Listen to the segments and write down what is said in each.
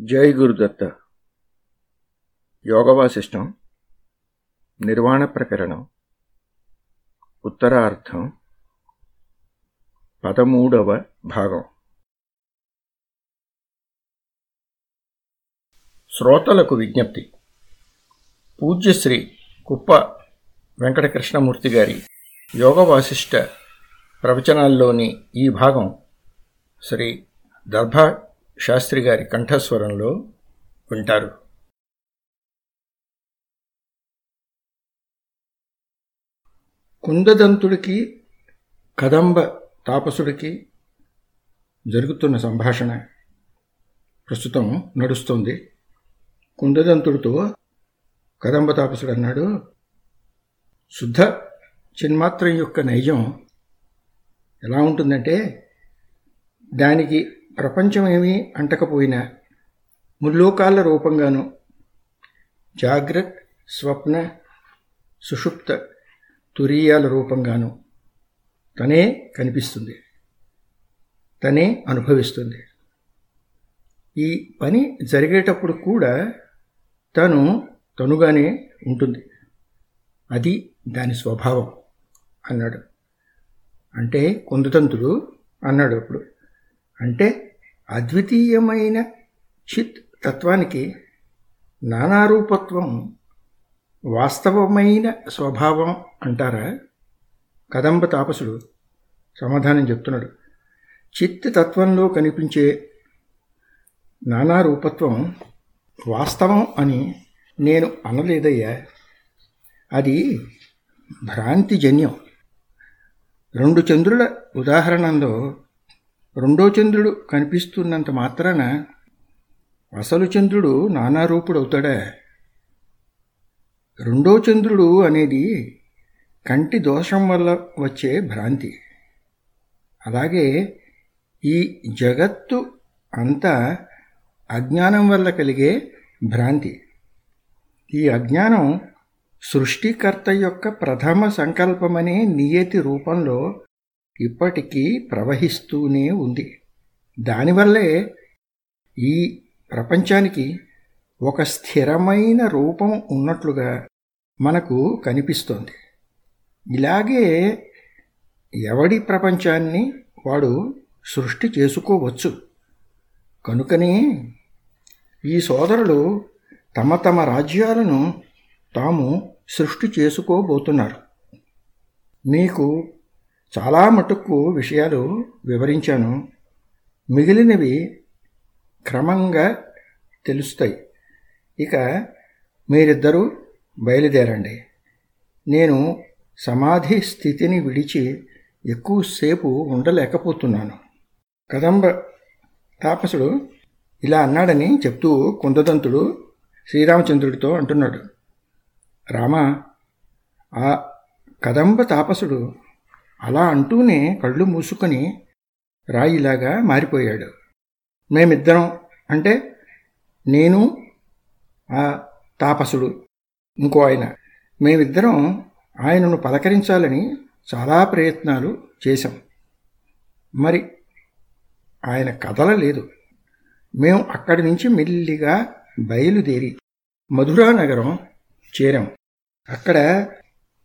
జై గురుదత్త యోగవాసిష్టం నిర్వాణ ప్రకరణం ఉత్తరార్థం పదమూడవ భాగం. శ్రోతలకు విజ్ఞప్తి. పూజ్యశ్రీ కుప్ప వెంకటకృష్ణమూర్తి గారి యోగవాసిష్ట ప్రవచనాల్లోని ఈ భాగం శ్రీ దర్భా శాస్త్రి గారి కంఠస్వరంలో వింటారు కుందదంతుడికి కదంబ తాపసుడికి జరుగుతున్న సంభాషణ ప్రస్తుతం నడుస్తుంది. కుందదంతుడితో కదంబ తాపసుడు అన్నాడు శుద్ధ చిన్మాత్రం యొక్క నైజం ఎలా ఉంటుందంటే దానికి ప్రపంచమేమీ అంటకపోయినా ముల్లోకాల రూపంగాను జాగ్రత్ స్వప్న సుషుప్త తురీయాల రూపంగాను తనే కనిపిస్తుంది. తనే అనుభవిస్తుంది. ఈ పని జరిగేటప్పుడు కూడా తను తనుగానే ఉంటుంది. అది దాని స్వభావం అన్నాడు. అంటే కొందతంతుడు అన్నాడు అప్పుడు. అంటే అద్వితీయమైన చిత్ తత్వానికి నానారూపత్వం వాస్తవమైన స్వభావం అంటారా? కదంబ తాపసుడు సమాధానం చెప్తున్నాడు. చిత్ తత్వంలో కనిపించే నానారూపత్వం వాస్తవం అని నేను అనలేదయ్యా. అది భ్రాంతిజన్యం. రెండు చంద్రుల ఉదాహరణలో రెండో చంద్రుడు కనిపిస్తున్నంత మాత్రాన అసలు చంద్రుడు నానారూపుడవుతాడా రెండో చంద్రుడు అనేది కంటి దోషం వల్ల వచ్చే భ్రాంతి. అలాగే ఈ జగత్తు అంతా అజ్ఞానం వల్ల కలిగే భ్రాంతి. ఈ అజ్ఞానం సృష్టికర్త యొక్క ప్రథమ సంకల్పమనే నియతి రూపంలో ఇప్పటికీ ప్రవహిస్తూనే ఉంది. దానివల్లే ఈ ప్రపంచానికి ఒక స్థిరమైన రూపం ఉన్నట్లుగా మనకు కనిపిస్తోంది. ఇలాగే ఎవడి ప్రపంచాన్ని వాడు సృష్టి చేసుకోవచ్చు? కనుకనే ఈ సోదరులు తమ తమ రాజ్యాలను తాము సృష్టి చేసుకోబోతున్నారు. మీకు చాలా మటుకు విషయాలు వివరించాను. మిగిలినవి క్రమంగా తెలుస్తాయి. ఇక మీరిద్దరూ బయలుదేరండి. నేను సమాధి స్థితిని విడిచి ఎక్కువసేపు ఉండలేకపోతున్నాను. కదంబ తాపసుడు ఇలా అన్నాడని చెప్తూ కుందదంతుడు శ్రీరామచంద్రుడితో అంటున్నాడు. రామా ఆ కదంబ తాపసుడు అలా అంటూనే కళ్ళు మూసుకొని రాయిలాగా మారిపోయాడు. మేమిద్దరం అంటే నేను ఆ తాపసుడు ఇంకో ఆయన. మేమిద్దరం ఆయనను పలకరించాలని చాలా ప్రయత్నాలు చేశాం. మరి ఆయన కదలలేదు మేము అక్కడి నుంచి మెల్లిగా బయలుదేరి మధురా నగరం చేరాం. అక్కడ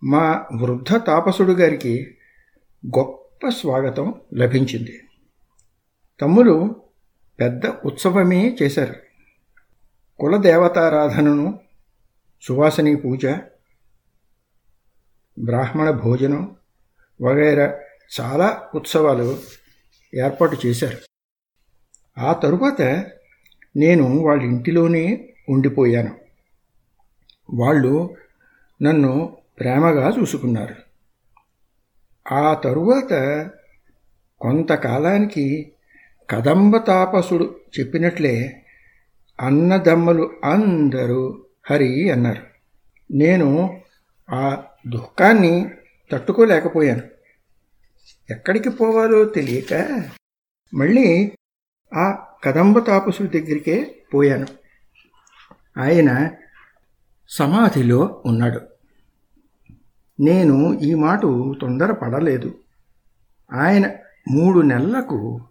మా వృద్ధ తాపసుడు గారికి గొప్ప స్వాగతం లభించింది. తమ్ములు పెద్ద ఉత్సవమే చేశారు. కులదేవతారాధనను సువాసని పూజ బ్రాహ్మణ భోజనం వగైరా చాలా ఉత్సవాలు ఏర్పాటు చేశారు. ఆ తరువాత నేను వాళ్ళ ఇంటిలోనే ఉండిపోయాను. వాళ్ళు నన్ను ప్రేమగా చూసుకున్నారు. ఆ తరువాత కొంతకాలానికి కదంబ తాపసుడు చెప్పినట్లే అన్నదమ్మలు అందరూ హరి అన్నారు. నేను ఆ దుఃఖాన్ని తట్టుకోలేకపోయాను. ఎక్కడికి పోవాలో తెలియక మళ్ళీ ఆ కదంబ తాపసుడి దగ్గరికే పోయాను. ఆయన సమాధిలో ఉన్నాడు. నేను ఈ మాట తొందరపడలేదు. ఆయన మూడు నెలలకు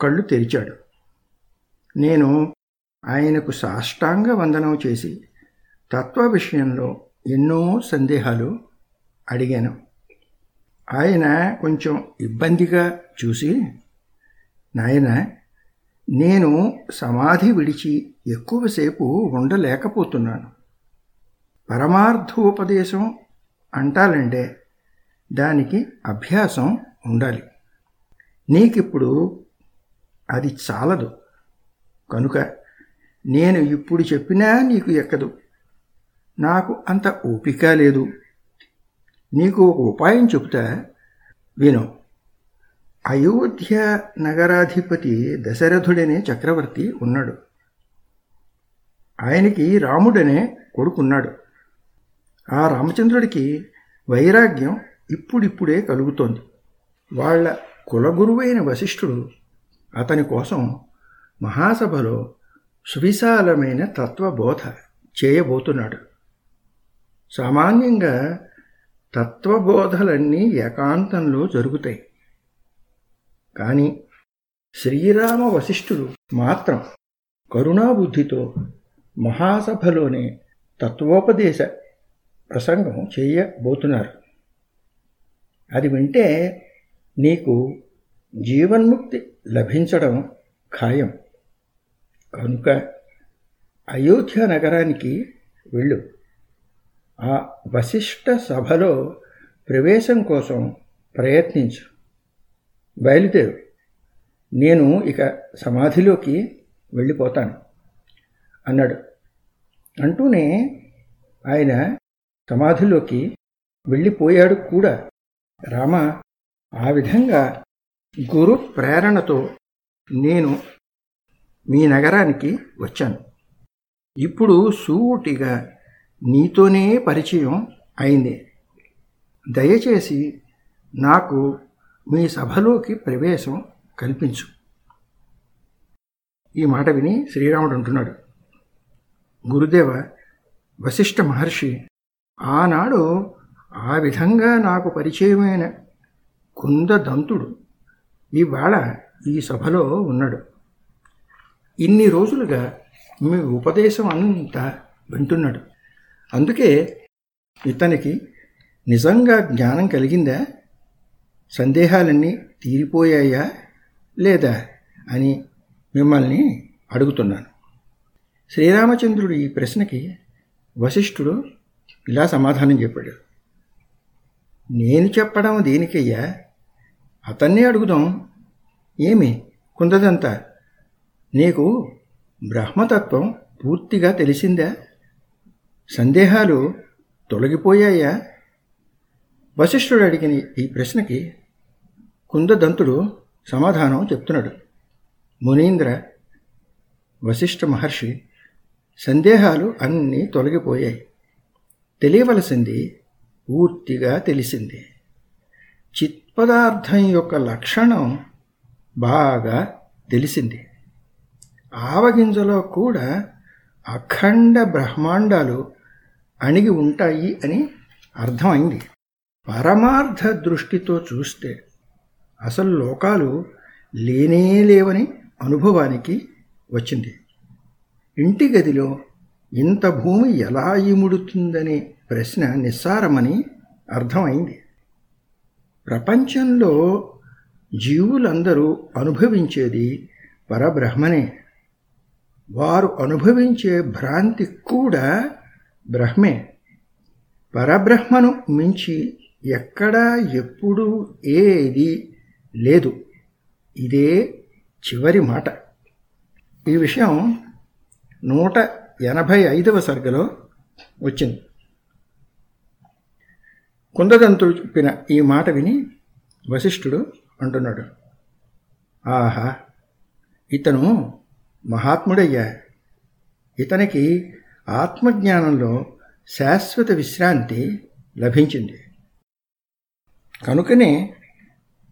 కళ్ళు తెరిచాడు. నేను ఆయనకు సాష్టాంగ వందనం చేసి తత్వ విషయంలో ఎన్నో సందేహాలు అడిగాను. ఆయన కొంచెం ఇబ్బందిగా చూసి నాయన నేను సమాధి విడిచి ఎక్కువసేపు ఉండలేకపోతున్నాను. పరమార్థోపదేశం అంటాలంటే దానికి అభ్యాసం ఉండాలి. నీకిప్పుడు అది చాలదు. కనుక నేను ఇప్పుడు చెప్పినా నీకు ఎక్కదు. నాకు అంత ఓపిక లేదు. నీకు ఒక ఉపాయం చెబుతా విను. అయోధ్య నగరాధిపతి దశరథుడనే చక్రవర్తి ఉన్నాడు. ఆయనకి రాముడనే కొడుకున్నాడు. ఆ రామచంద్రుడికి వైరాగ్యం ఇప్పుడిప్పుడే కలుగుతోంది. వాళ్ళ కులగురువైన వశిష్ఠుడు అతని కోసం మహాసభలో సువిశాలమైన తత్వబోధ చేయబోతున్నాడు. సామాన్యంగా తత్వబోధలన్నీ ఏకాంతంలో జరుగుతాయి. కానీ శ్రీరామ వశిష్ఠుడు మాత్రం కరుణాబుద్ధితో మహాసభలోనే తత్వోపదేశ ప్రసంగం చేయబోతున్నారు. అది వింటే నీకు జీవన్ముక్తి లభించడం ఖాయం. కనుక అయోధ్య నగరానికి వెళ్ళు. ఆ వశిష్ట సభలో ప్రవేశం కోసం ప్రయత్నించు. బయలుదేరు. నేను ఇక సమాధిలోకి వెళ్ళిపోతాను అన్నాడు. అంటూనే ఆయన సమాధిలోకి వెళ్ళిపోయాడు కూడా. రామ ఆ విధంగా గురు ప్రేరణతో నేను మీ నగరానికి వచ్చాను. ఇప్పుడు సూటిగా నీతోనే పరిచయం అయింది. దయచేసి నాకు మీ సభలోకి ప్రవేశం కల్పించు. ఈ మాట విని శ్రీరాముడు అంటున్నాడు. గురుదేవ వశిష్ఠ మహర్షి ఆనాడు ఆ విధంగా నాకు పరిచయమైన కుందదంతుడు ఇవాళ ఈ సభలో ఉన్నాడు. ఇన్ని రోజులుగా మీ ఉపదేశం అంతా వింటున్నాడు. అందుకే ఇతనికి నిజంగా జ్ఞానం కలిగిందా? సందేహాలన్నీ తీరిపోయాయా లేదా అని మిమ్మల్ని అడుగుతున్నాను. శ్రీరామచంద్రుడు ఈ ప్రశ్నకి వశిష్ఠుడు ఇలా సమాధానం చెప్పాడు. నేను చెప్పడం దేనికయ్యా? అతన్నే అడుగుదాం. ఏమి? కుందదంతా? నీకు బ్రహ్మతత్వం పూర్తిగా తెలిసిందా? సందేహాలు తొలగిపోయాయా? వశిష్ఠుడు అడిగిన ఈ ప్రశ్నకి కుందదంతుడు సమాధానం చెప్తున్నాడు. మునీంద్ర వశిష్ఠ మహర్షి సందేహాలు అన్నీ తొలగిపోయాయి. తెలియవలసింది పూర్తిగా తెలిసింది. చిత్పదార్థం యొక్క లక్షణం బాగా తెలిసింది. ఆవగింజలో కూడా అఖండ బ్రహ్మాండాలు అణిగి ఉంటాయి అని అర్థమైంది. పరమార్థ దృష్టితో చూస్తే అసలు లోకాలు లేనే లేవని అనుభవానికి వచ్చింది. ఇంటి గదిలో ఇంత భూమి ఎలా ఇముడుతుందనే ప్రశ్న నిస్సారమని అర్థమైంది. ప్రపంచంలో జీవులందరూ అనుభవించేది పరబ్రహ్మనే. వారు అనుభవించే భ్రాంతి కూడా బ్రహ్మే. పరబ్రహ్మను మించి ఎక్కడా ఎప్పుడు ఏది లేదు. ఇదే చివరి మాట. ఈ విషయం నూట ఎనభై ఐదవ సర్గలో వచ్చింది. కుందదంతుడు చెప్పిన ఈ మాట విని వశిష్ఠుడు అంటున్నాడు ఆహా ఇతను మహాత్ముడయ్యా. ఇతనికి ఆత్మజ్ఞానంలో శాశ్వత విశ్రాంతి లభించింది. కనుకనే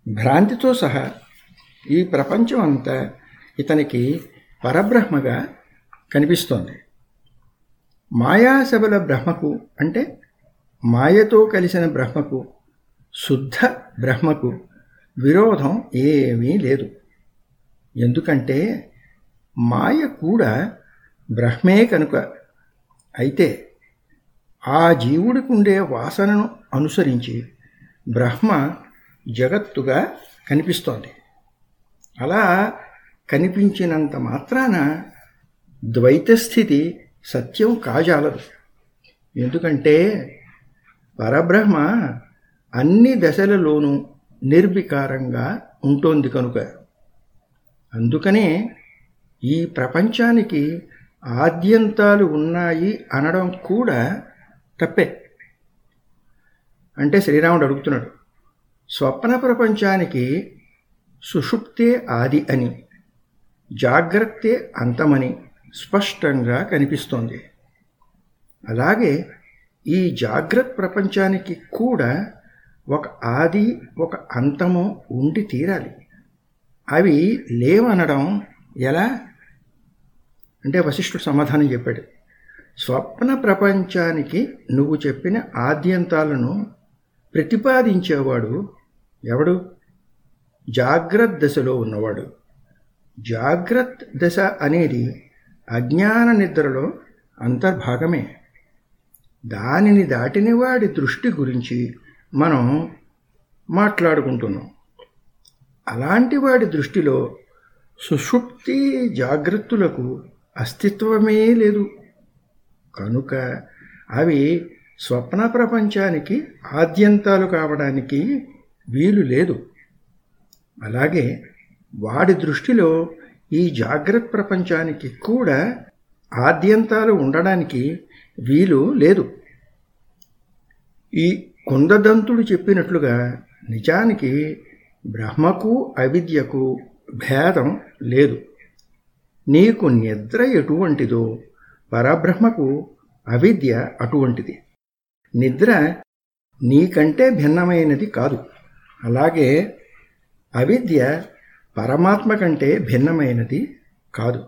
భ్రాంతితో సహా ఈ ప్రపంచం అంతా ఇతనికి పరబ్రహ్మగా కనిపిస్తోంది. మాయాశబల బ్రహ్మకు అంటే మాయతో కలిసిన బ్రహ్మకు శుద్ధ బ్రహ్మకు విరోధం ఏమీ లేదు. ఎందుకంటే మాయ కూడా బ్రహ్మే కనుక అయితే ఆ జీవుడికుండే వాసనను అనుసరించి బ్రహ్మ జగత్తుగా కనిపిస్తోంది. అలా కనిపించినంత మాత్రాన ద్వైతస్థితి సత్యం కాజాలదు. ఎందుకంటే పరబ్రహ్మ అన్ని దశలలోనూ నిర్వికారంగా ఉంటోంది కనుక. అందుకనే ఈ ప్రపంచానికి ఆద్యంతాలు ఉన్నాయి అనడం కూడా తప్పే. అంటే శ్రీరాముడు అడుగుతున్నాడు స్వప్న ప్రపంచానికి సుషుప్తే ఆది అని జాగ్రత్తే అంతమని స్పష్టంగా కనిపిస్తోంది. అలాగే ఈ జాగ్రత్త ప్రపంచానికి కూడా ఒక ఆది ఒక అంతము ఉండి తీరాలి. అవి లేవనడం ఎలా? అంటే వశిష్ఠుడు సమాధానం చెప్పాడు. స్వప్న ప్రపంచానికి నువ్వు చెప్పిన ఆద్యంతాలను ప్రతిపాదించేవాడు ఎవడు? జాగ్రత్త దశలో ఉన్నవాడు. జాగ్రత్త దశ అనేది అజ్ఞాన నిద్రలో అంతర్భాగమే. దానిని దాటిన వాడి దృష్టి గురించి మనం మాట్లాడుకుంటున్నాం. అలాంటి వాడి దృష్టిలో సుషుప్తి జాగ్రత్తలకు అస్తిత్వమే లేదు. కనుక అవి స్వప్న ప్రపంచానికి ఆద్యంతాలు కావడానికి వీలు లేదు. అలాగే వాడి దృష్టిలో ఈ జాగ్రత్త ప్రపంచానికి కూడా ఆద్యంతాలు ఉండడానికి వీలు లేదు. ఈ కుందదంతుడు చెప్పినట్లుగా నిజానికి బ్రహ్మకు అవిద్యకు భేదం లేదు. నీకు నిద్ర ఎటువంటిదో పరబ్రహ్మకు అవిద్య అటువంటిది. నిద్ర నీకంటే భిన్నమైనది కాదు. అలాగే అవిద్య పరమాత్మ కంటే భిన్నమైనది కాదు.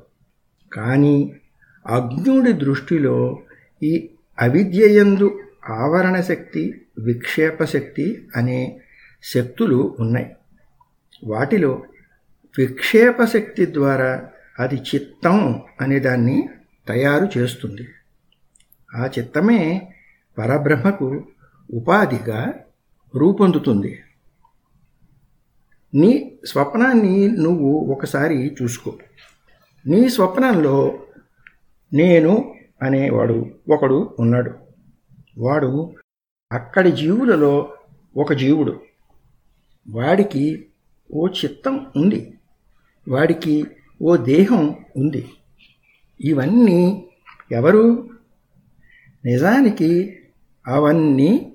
కానీ అగ్నుడి దృష్టిలో ఈ అవిద్యయందు ఆవరణ శక్తి విక్షేప శక్తి అనే శక్తులు ఉన్నాయి. వాటిలో విక్షేప శక్తి ద్వారా అది చిత్తం అనే దాన్ని తయారు చేస్తుంది. ఆ చిత్తమే పరబ్రహ్మకు ఉపాధిగా రూపొందుతుంది. నీ స్వప్నాన్ని నువ్వు ఒకసారి చూసుకో. నీ స్వప్నంలో నేను అనేవాడు ఒకడు ఉన్నాడు. వాడు అక్కడి జీవులలో ఒక జీవుడు. వాడికి ఓ చిత్తం ఉంది. వాడికి ఓ దేహం ఉంది. ఇవన్నీ ఎవరు? నిజానికి అవన్నీ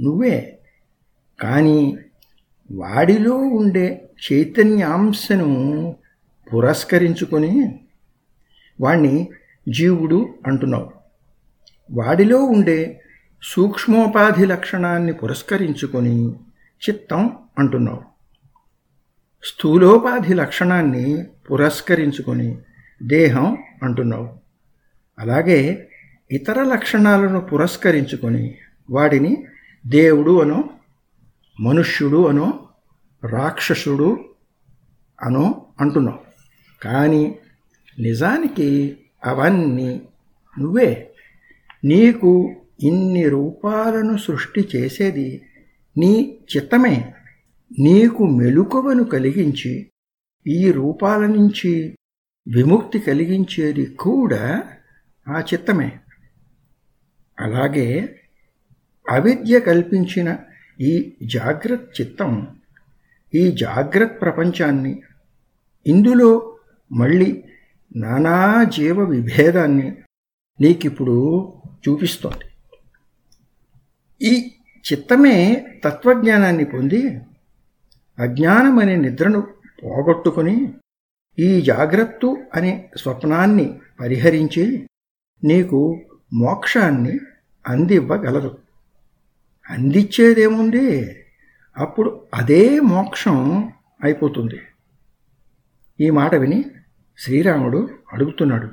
నువ్వే. కానీ వాడిలో ఉండే చైతన్యాంశను పురస్కరించుకొని వాణ్ణి జీవుడు అంటున్నావు. వాడిలో ఉండే సూక్ష్మోపాధి లక్షణాన్ని పురస్కరించుకొని చిత్తం అంటున్నావు. స్థూలోపాధి లక్షణాన్ని పురస్కరించుకొని దేహం అంటున్నావు. అలాగే ఇతర లక్షణాలను పురస్కరించుకొని వాడిని దేవుడు అనో మనుష్యుడు అనో రాక్షసుడు అనో అంటున్నావు. కానీ నిజానికి అవన్నీ నువ్వే. నీకు ఇన్ని రూపాలను సృష్టి చేసేది నీ చిత్తమే. నీకు మెలుకువను కలిగించి ఈ రూపాల నుంచి విముక్తి కలిగించేది కూడా ఆ చిత్తమే. అలాగే అవిద్య కల్పించిన ఈ జాగ్రత్త చిత్తం ఈ జాగ్రత్త ప్రపంచాన్ని ఇందులో మళ్ళీ నానా జీవ విభేదాన్ని నీకిప్పుడు చూపిస్తోంది. ఈ చిత్తమే తత్వజ్ఞానాన్ని పొంది అజ్ఞానం అనే నిద్రను పోగొట్టుకుని ఈ జాగ్రత్త అనే స్వప్నాన్ని పరిహరించి నీకు మోక్షాన్ని అందివ్వగలదు. అందించేదేముంది అప్పుడు అదే మోక్షం అయిపోతుంది. ఈ మాట విని శ్రీరాముడు అడుగుతున్నాడు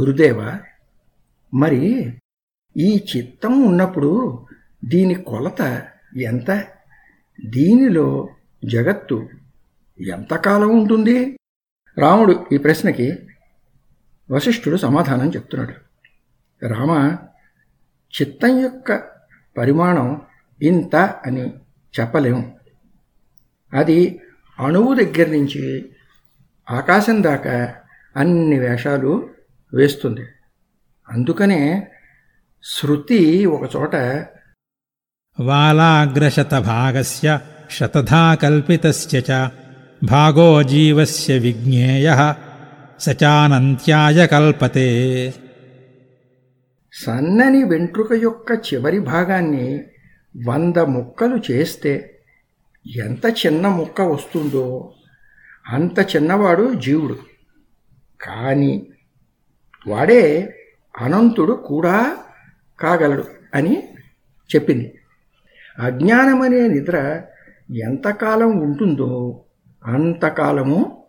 గురుదేవ మరి ఈ చిత్తం ఉన్నప్పుడు దీని కొలత ఎంత? దీనిలో జగత్తు ఎంతకాలం ఉంటుంది? రాముడు ఈ ప్రశ్నకి వశిష్ఠుడు సమాధానం చెప్తున్నాడు. రామ చిత్తం యొక్క పరిమాణం ఇంత అని చెప్పలేము. అది అణువు దగ్గర నుంచి ఆకాశం దాకా అన్ని వేషాలు వేస్తుంది. అందుకనే శృతి ఒకచోట వాలాగ్రశతభాగస్య శతధా కల్పితస్య చ భాగో జీవస్య విజ్ఞేయ సచానంత్యాయ కల్పతే. సన్నని వెంట్రుక యొక్క చివరి భాగాన్ని వంద ముక్కలు చేస్తే ఎంత చిన్న ముక్క వస్తుందో అంత చిన్నవాడు జీవుడు. కానీ వాడే అనంతుడు కూడా కాగలడు అని చెప్పింది. అజ్ఞానమనే నిద్ర ఎంతకాలం ఉంటుందో అంతకాలము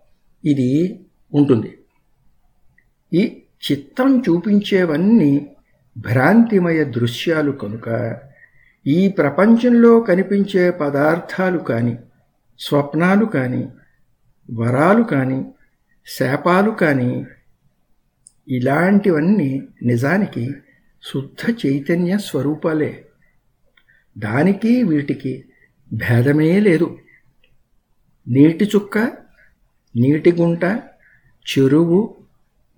ఇది ఉంటుంది. ఈ చిత్తం చూపించేవన్నీ భ్రాంతిమయ దృశ్యాలు కనుక ఈ ప్రపంచంలో కనిపించే పదార్థాలు కానీ స్వప్నాలు కానీ వరాలు కానీ శాపాలు కానీ ఇలాంటివన్నీ నిజానికి శుద్ధ చైతన్య స్వరూపాలే. దానికి వీటికి భేదమే లేదు. నీటి చుక్క నీటి గుంట చెరువు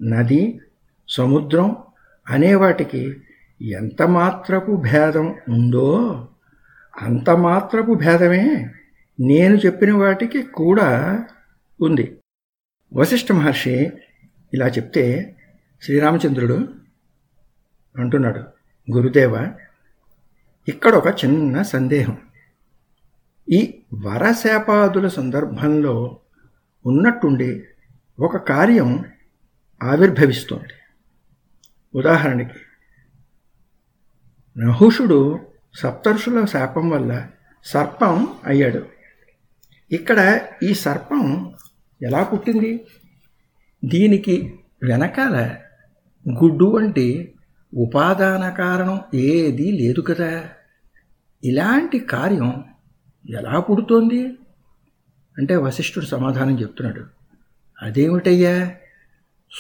నది సముద్రం అనేవాటికి ఎంత మాత్రపు భేదం ఉందో అంత మాత్రపు భేదమే. నేను చెప్పిన వాటికి కూడా ఉంది. వశిష్ఠ మహర్షి ఇలా చెప్తే శ్రీరామచంద్రుడు అంటున్నాడు గురుదేవ ఇక్కడ ఒక చిన్న సందేహం. ఈ వరశాపాదుల సందర్భంలో ఉన్నట్టుండి ఒక కార్యం ఆవిర్భవిస్తోంది. ఉదాహరణకి నహుషుడు సప్తర్షుల శాపం వల్ల సర్పం అయ్యాడు. ఇక్కడ ఈ సర్పం ఎలా పుట్టింది? దీనికి వెనకాల గుడ్డు వంటి ఉపాదాన కారణం ఏదీ లేదు కదా. ఇలాంటి కార్యం ఎలా పుడుతోంది? అంటే వశిష్ఠుడు సమాధానం చెప్తున్నాడు. అదేమిటయ్యా?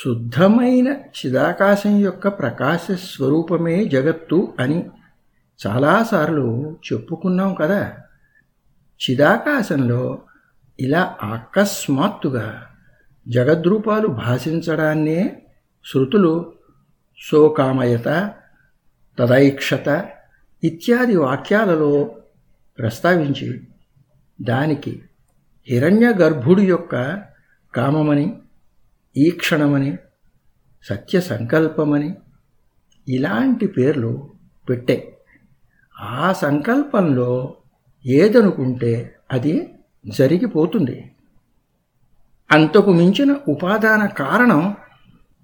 శుద్ధమైన చిదాకాశం యొక్క ప్రకాశ స్వరూపమే జగత్తు అని చాలాసార్లు చెప్పుకున్నాం కదా. చిదాకాశంలో ఇలా అకస్మాత్తుగా జగద్రూపాలు భాషించడాన్నే శృతులు శోకామయత తదైక్షత ఇత్యాది వాక్యాలలో ప్రస్తావించి దానికి హిరణ్య గర్భుడి యొక్క కామమని ఈక్షణమని సత్య సంకల్పమని ఇలాంటి పేర్లు పెట్టే. ఆ సంకల్పంలో ఏదనుకుంటే అది జరిగిపోతుంది. అంతకు మించిన ఉపాదాన కారణం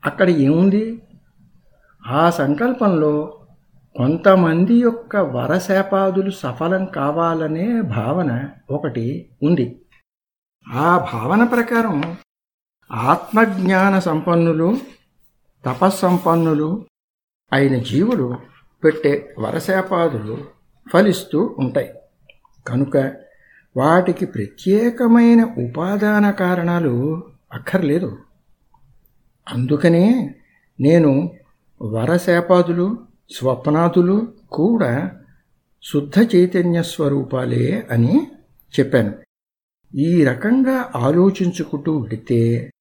అక్కడ ఏముంది? ఆ సంకల్పంలో కొంతమంది యొక్క వరశాపాదులు సఫలం కావాలనే భావన ఒకటి ఉంది. ఆ భావన ప్రకారం ఆత్మజ్ఞాన సంపన్నులు తపస్సంపన్నులు అయిన జీవులు పెట్టే వరశాపాదులు ఫలిస్తూ ఉంటాయి. కనుక వాటికి ప్రత్యేకమైన ఉపాదాన కారణాలు అక్కర్లేదు. అందుకనే నేను వరశాపాదులు స్వప్నాదులు కూడా శుద్ధ చైతన్య స్వరూపాలే అని చెప్పాను. ఈ రకంగా ఆలోచించుకుంటూ విడితే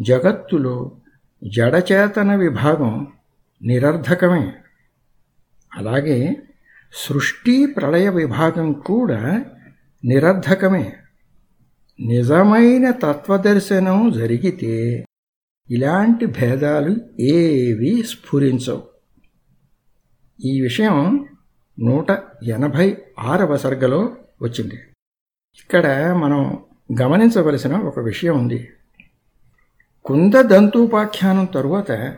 జగత్తులో జడచేతన విభాగం నిరర్ధకమే. అలాగే సృష్టి ప్రళయ విభాగం కూడా నిరర్ధకమే. నిజమైన తత్వదర్శనం జరిగితే ఇలాంటి భేదాలు ఏవీ స్ఫురించవు. ఈ విషయం నూట ఎనభై ఆరవ సర్గలో వచ్చింది. ఇక్కడ మనం గమనించవలసిన ఒక విషయం ఉంది. కుంద దంతూపాఖ్యానం తరువాత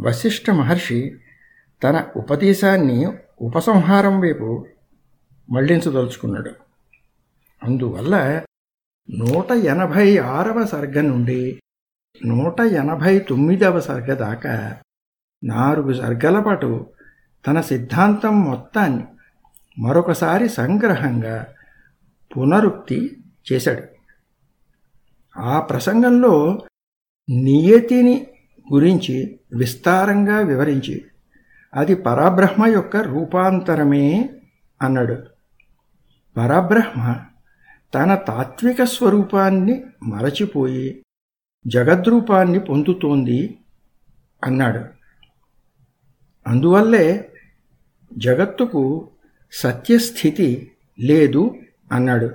వశిష్ఠ మహర్షి తన ఉపదేశాన్ని ఉపసంహారం వైపు మళ్ళించదలుచుకున్నాడు. అందువల్ల నూట ఎనభై ఆరవ సర్గ నుండి నూట ఎనభై తొమ్మిదవ సర్గ దాకా నాలుగు సర్గల పాటు తన సిద్ధాంతం మొత్తాన్ని మరొకసారి సంగ్రహంగా పునరుక్తి చేశాడు. ఆ ప్రసంగంలో నియతిని గురించి విస్తారంగా వివరించి అది పరబ్రహ్మ యొక్క రూపాంతరమే అన్నాడు. పరబ్రహ్మ తన తాత్విక స్వరూపాన్ని మరచిపోయి జగద్రూపాన్ని పొందుతోంది అన్నాడు. అందువల్లే జగత్తుకు సత్యస్థితి లేదు అన్నాడు.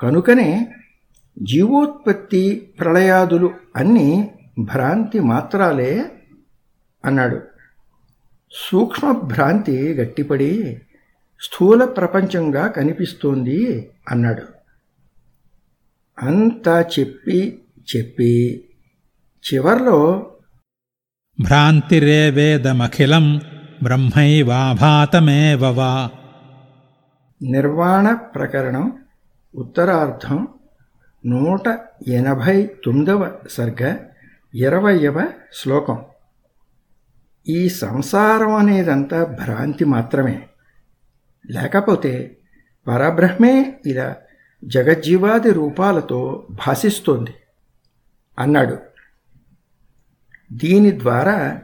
కనుకనే జీవోత్పత్తి ప్రళయాదులు అన్నీ భ్రాంతి మాత్రాలే అన్నాడు. సూక్ష్మ భ్రాంతి గట్టిపడి స్థూల ప్రపంచంగా కనిపిస్తోంది అన్నాడు. అంతా చెప్పి చెప్పి చివర్లో భ్రాంతిరేవేదమఖిలం బ్రహ్మైవాభాతమేవ వా. నిర్వాణ ప్రకరణం ఉత్తరార్థం నూట ఎనభై తొమ్మిదవ సర్గ ఇరవయవ శ్లోకం. ఈ సంసారం అనేదంతా భ్రాంతి మాత్రమే. లేకపోతే పరబ్రహ్మే ఇలా జగజ్జీవాది రూపాలతో భాషిస్తోంది అన్నాడు. దీని ద్వారా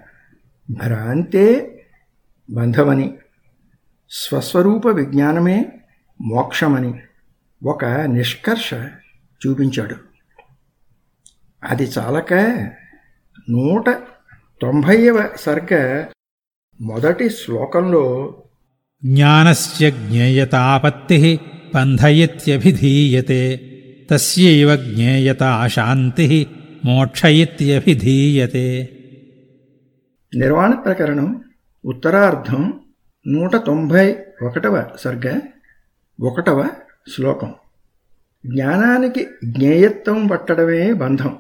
భ్రాంతే బంధమని స్వస్వరూప విజ్ఞానమే మోక్షమని ఒక నిష్కర్ష చూపించాడు. అది చాలక నూట తొంభైవ సర్గ మొదటి శ్లోకంలో జ్ఞానస్య జ్ఞేయతాపత్తి పంధయిత్యభిధీయతే తస్యైవ జ్ఞేయతా శాంతి మోక్షయిత్యభిధీయతే. నిర్వాణ ప్రకరణం ఉత్తరార్ధం నూట తొంభై ఒకటవ సర్గ ఒకటవ శ్లోకం. జ్ఞానానికి జ్ఞేయత్వం పట్టడమే బంధం.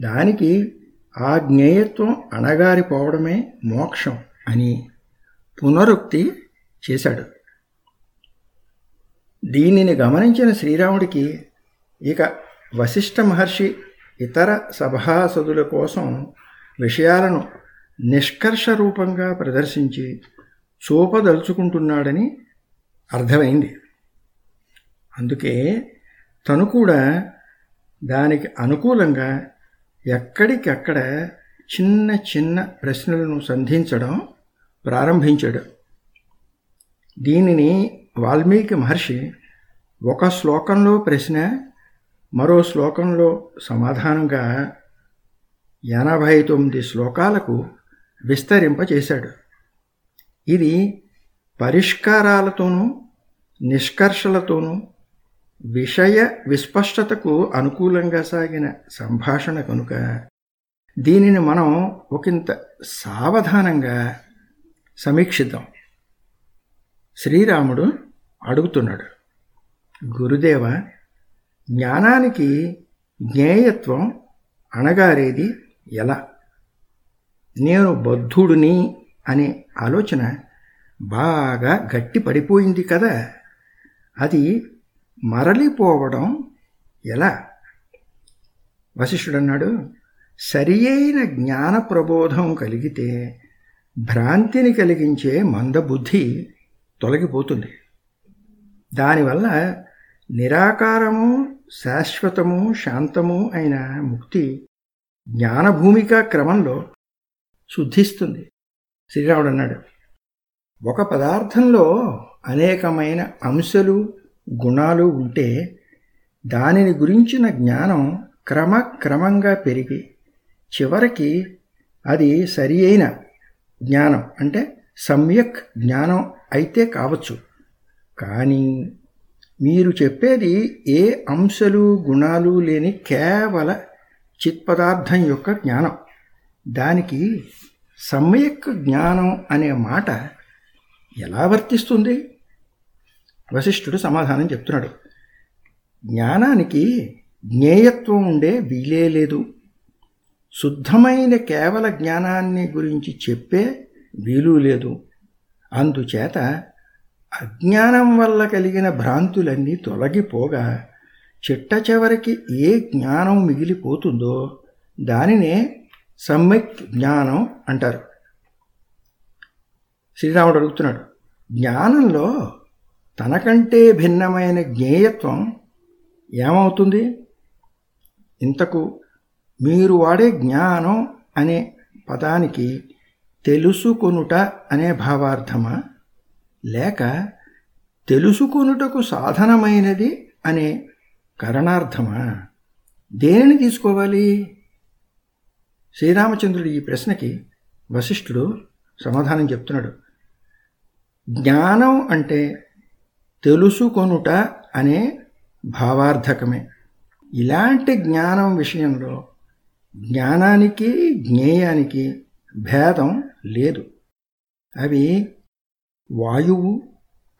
దానికి ఆ జ్ఞేయత్వం అణగారిపోవడమే మోక్షం అని పునరుక్తి చేశాడు. దీనిని గమనించిన శ్రీరాముడికి ఇక వశిష్ఠ మహర్షి ఇతర సభాసదుల కోసం విషయాలను నిష్కర్ష రూపంగా ప్రదర్శించి చూపదలుచుకుంటున్నాడని అర్థమైంది. అందుకే తను కూడా దానికి అనుకూలంగా ఎక్కడికక్కడ చిన్న చిన్న ప్రశ్నలను సంధించడం ప్రారంభించాడు. దీనిని వాల్మీకి మహర్షి ఒక శ్లోకంలో ప్రశ్న మరో శ్లోకంలో సమాధానంగా ఎనభై తొమ్మిది శ్లోకాలకు విస్తరింపచేశాడు ఇది పరిష్కారాలతోనూ నిష్కర్షలతోనూ విషయ విస్పష్టతకు అనుకూలంగా సాగిన సంభాషణ కనుక దీనిని మనం ఒకంత సావధానంగా సమీక్షిద్దాం. శ్రీరాముడు అడుగుతున్నాడు. గురుదేవ జ్ఞానానికి జ్ఞేయత్వం అణగారేది ఎలా? నేను బద్ధుడిని అనే ఆలోచన బాగా గట్టి పడిపోయింది కదా. అది మరలిపోవడం ఎలా? వశిష్ఠుడన్నాడు సరి అయిన జ్ఞాన ప్రబోధం కలిగితే భ్రాంతిని కలిగించే మందబుద్ధి తొలగిపోతుంది. దానివల్ల నిరాకారము శాశ్వతము శాంతము అయిన ముక్తి జ్ఞానభూమిక క్రమంలో శుద్ధిస్తుంది. శ్రీరాముడు అన్నాడు ఒక పదార్థంలో అనేకమైన అంశాలు గుణాలు ఉంటే దానిని గురించిన జ్ఞానం క్రమక్రమంగా పెరిగి చివరికి అది సరి అయిన జ్ఞానం అంటే సమ్యక్ జ్ఞానం అయితే కావచ్చు. కానీ మీరు చెప్పేది ఏ అంశాలు గుణాలు లేని కేవల చిత్పదార్థం యొక్క జ్ఞానం. దానికి సమ్యక్ జ్ఞానం అనే మాట ఎలా వర్తిస్తుంది? వశిష్ఠుడు సమాధానం చెప్తున్నాడు. జ్ఞానానికి జ్ఞేయత్వం ఉండే వీలే లేదు. శుద్ధమైన కేవల జ్ఞానాన్ని గురించి చెప్పే వీలు లేదు. అందుచేత అజ్ఞానం వల్ల కలిగిన భ్రాంతులన్నీ తొలగిపోగా చిట్ట చివరికి ఏ జ్ఞానం మిగిలిపోతుందో దానినే సమ్యక్ జ్ఞానం అంటారు. శ్రీరాముడు అడుగుతున్నాడు జ్ఞానంలో తనకంటే భిన్నమైన జ్ఞేయత్వం ఏమవుతుంది? ఇంతకు మీరు వాడే జ్ఞానం అనే పదానికి తెలుసుకొనుట అనే భావార్థమా? లేక తెలుసుకొనుటకు సాధనమైనది అనే కరణార్థమా? దేనిని తీసుకోవాలి? శ్రీరామచంద్రుడు ఈ ప్రశ్నకి వశిష్ఠుడు సమాధానం చెప్తున్నాడు. జ్ఞానం అంటే తెలుసుకొనుట అనే భావార్థకమే. ఇలాంటి జ్ఞానం విషయంలో జ్ఞానానికి జ్ఞేయానికి భేదం లేదు. అవి వాయువు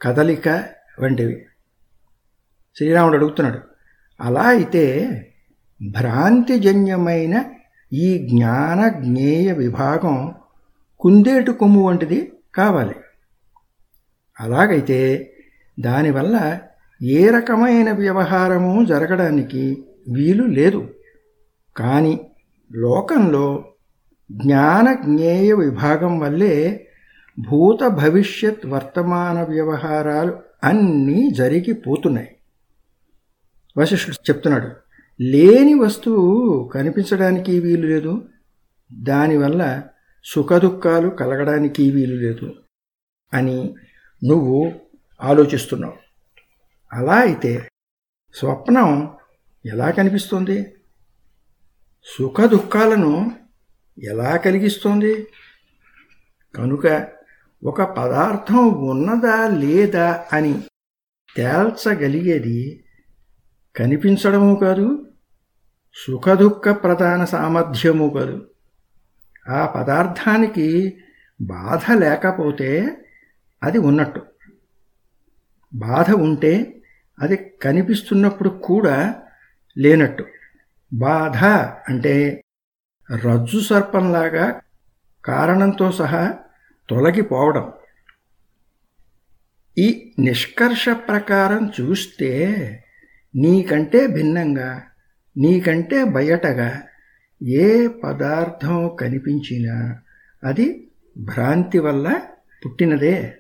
కదలిక వంటివి. శ్రీరాముడు అడుగుతున్నాడు అలా అయితే భ్రాంతిజన్యమైన ఈ జ్ఞాన జ్ఞేయ విభాగం కుందేటు కొమ్ము వంటిది కావాలి. అలాగైతే దానివల్ల ఏ రకమైన వ్యవహారము జరగడానికి వీలు లేదు. కానీ లోకంలో జ్ఞాన జ్ఞేయ విభాగం వల్లే భూత భవిష్యత్ వర్తమాన వ్యవహారాలు అన్నీ జరిగిపోతున్నాయి వశిష్ఠుడు చెప్తున్నాడు లేని వస్తువు కనిపించడానికి వీలు లేదు. దానివల్ల సుఖదుఖాలు కలగడానికి వీలు లేదు అని నువ్వు ఆలోచిస్తున్నావు. అలా అయితే స్వప్నం ఎలా కనిపిస్తుంది? సుఖ దుఃఖాలను ఎలా కలిగిస్తుంది? కనుక ఒక పదార్థం ఉన్నదా లేదా అని తేల్చగలిగేది కనిపించడము కాదు సుఖదుఖ ప్రధాన సామర్థ్యము కాదు. ఆ పదార్థానికి బాధ లేకపోతే అది ఉన్నట్టు. బాధ ఉంటే అది కనిపిస్తున్నప్పుడు కూడా లేనట్టు. బాధ అంటే రజ్జు సర్పంలాగా కారణంతో సహా తొలగిపోవడం. ఈ నిష్కర్ష ప్రకారం చూస్తే నీకంటే భిన్నంగా నీకంటే బయటగా ఏ పదార్థం కనిపించినా అది భ్రాంతి వల్ల పుట్టినదే.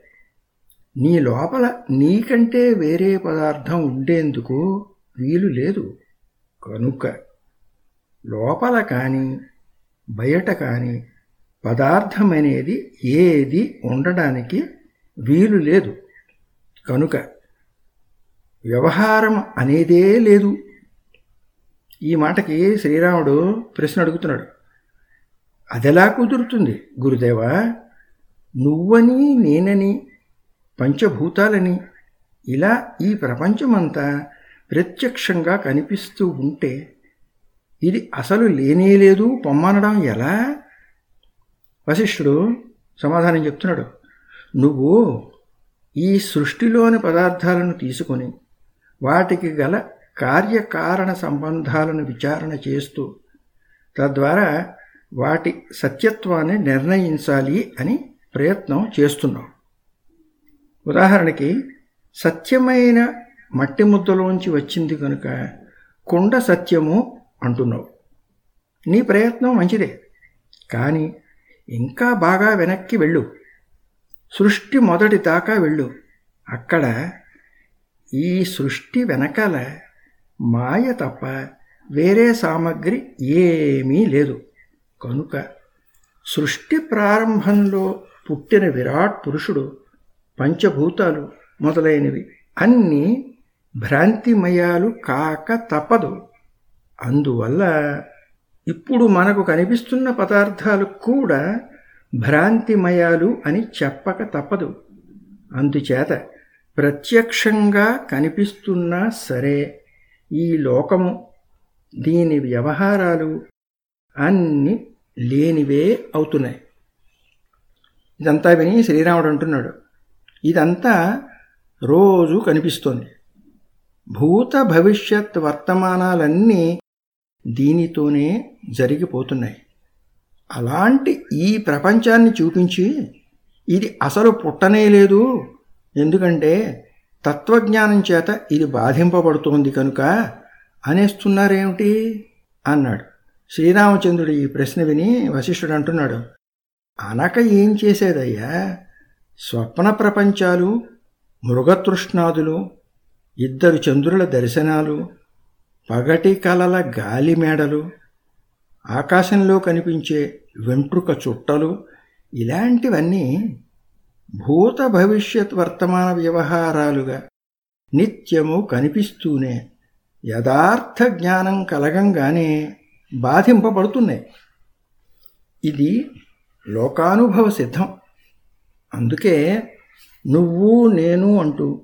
నీ లోపల నీకంటే వేరే పదార్థం ఉండేందుకు వీలు లేదు. కనుక లోపల కానీ బయట కానీ పదార్థం అనేది ఏది ఉండడానికి వీలు లేదు. కనుక వ్యవహారం అనేదే లేదు. ఈ మాటకి శ్రీరాముడు ప్రశ్న అడుగుతున్నాడు. అదెలా కుదురుతుంది గురుదేవా? నువ్వని నేనని పంచభూతాలని ఇలా ఈ ప్రపంచమంతా ప్రత్యక్షంగా కనిపిస్తూ ఉంటే ఇది అసలు లేనేలేదు పొమ్మనడం ఎలా? వశిష్ఠుడు సమాధానం చెప్తున్నాడు. నువ్వు ఈ సృష్టిలోని పదార్థాలను తీసుకొని వాటికి గల కార్యకారణ సంబంధాలను విచారణ చేస్తూ తద్వారా వాటి సత్యత్వాన్ని నిర్ణయించాలి అని ప్రయత్నం చేస్తున్నావు. ఉదాహరణకి సత్యమైన మట్టి ముద్దలోంచి వచ్చింది కనుక కుండ సత్యము అంటున్నావు. నీ ప్రయత్నం మంచిదే. కానీ ఇంకా బాగా వెనక్కి వెళ్ళు. సృష్టి మొదటి దాకా వెళ్ళు. అక్కడ ఈ సృష్టి వెనకాల మాయ తప్ప వేరే సామగ్రి ఏమీ లేదు. కనుక సృష్టి ప్రారంభంలో పుట్టిన విరాట్ పురుషుడు పంచభూతాలు మొదలైనవి అన్నీ భ్రాంతిమయాలు కాక తప్పదు. అందువల్ల ఇప్పుడు మనకు కనిపిస్తున్న పదార్థాలు కూడా భ్రాంతిమయాలు అని చెప్పక తప్పదు. అందుచేత ప్రత్యక్షంగా కనిపిస్తున్నా సరే ఈ లోకము దీని వ్యవహారాలు అన్ని లేనివే అవుతున్నాయి. ఇదంతా విని శ్రీరాముడు అంటున్నాడు. ఇదంతా రోజు కనిపిస్తోంది. భూత భవిష్యత్ వర్తమానాలన్నీ దీనితోనే జరిగిపోతున్నాయి. అలాంటి ఈ ప్రపంచాన్ని చూపించి ఇది అసలు పుట్టనే లేదు. ఎందుకంటే తత్వజ్ఞానం చేత ఇది బాధింపబడుతోంది కనుక అనేస్తున్నారేమిటి? అన్నాడు. శ్రీరామచంద్రుడు ఈ ప్రశ్న విని వశిష్ఠుడు అంటున్నాడు అనక ఏం చేసేదయ్యా? స్వప్న ప్రపంచాలు మృగతృష్ణాదులు ఇద్దరు చంద్రుల దర్శనాలు పగటి కలల గాలి మేడలు ఆకాశంలో కనిపించే వెంట్రుక చుట్టలు ఇలాంటివన్నీ భూత భవిష్యత్ వర్తమాన వ్యవహారాలుగా నిత్యము కనిపిస్తూనే యథార్థ జ్ఞానం కలగంగానే బాధింపబడుతున్నాయి. ఇది లోకానుభవ సిద్ధం. అందుకే నువ్వు నేను అంటూ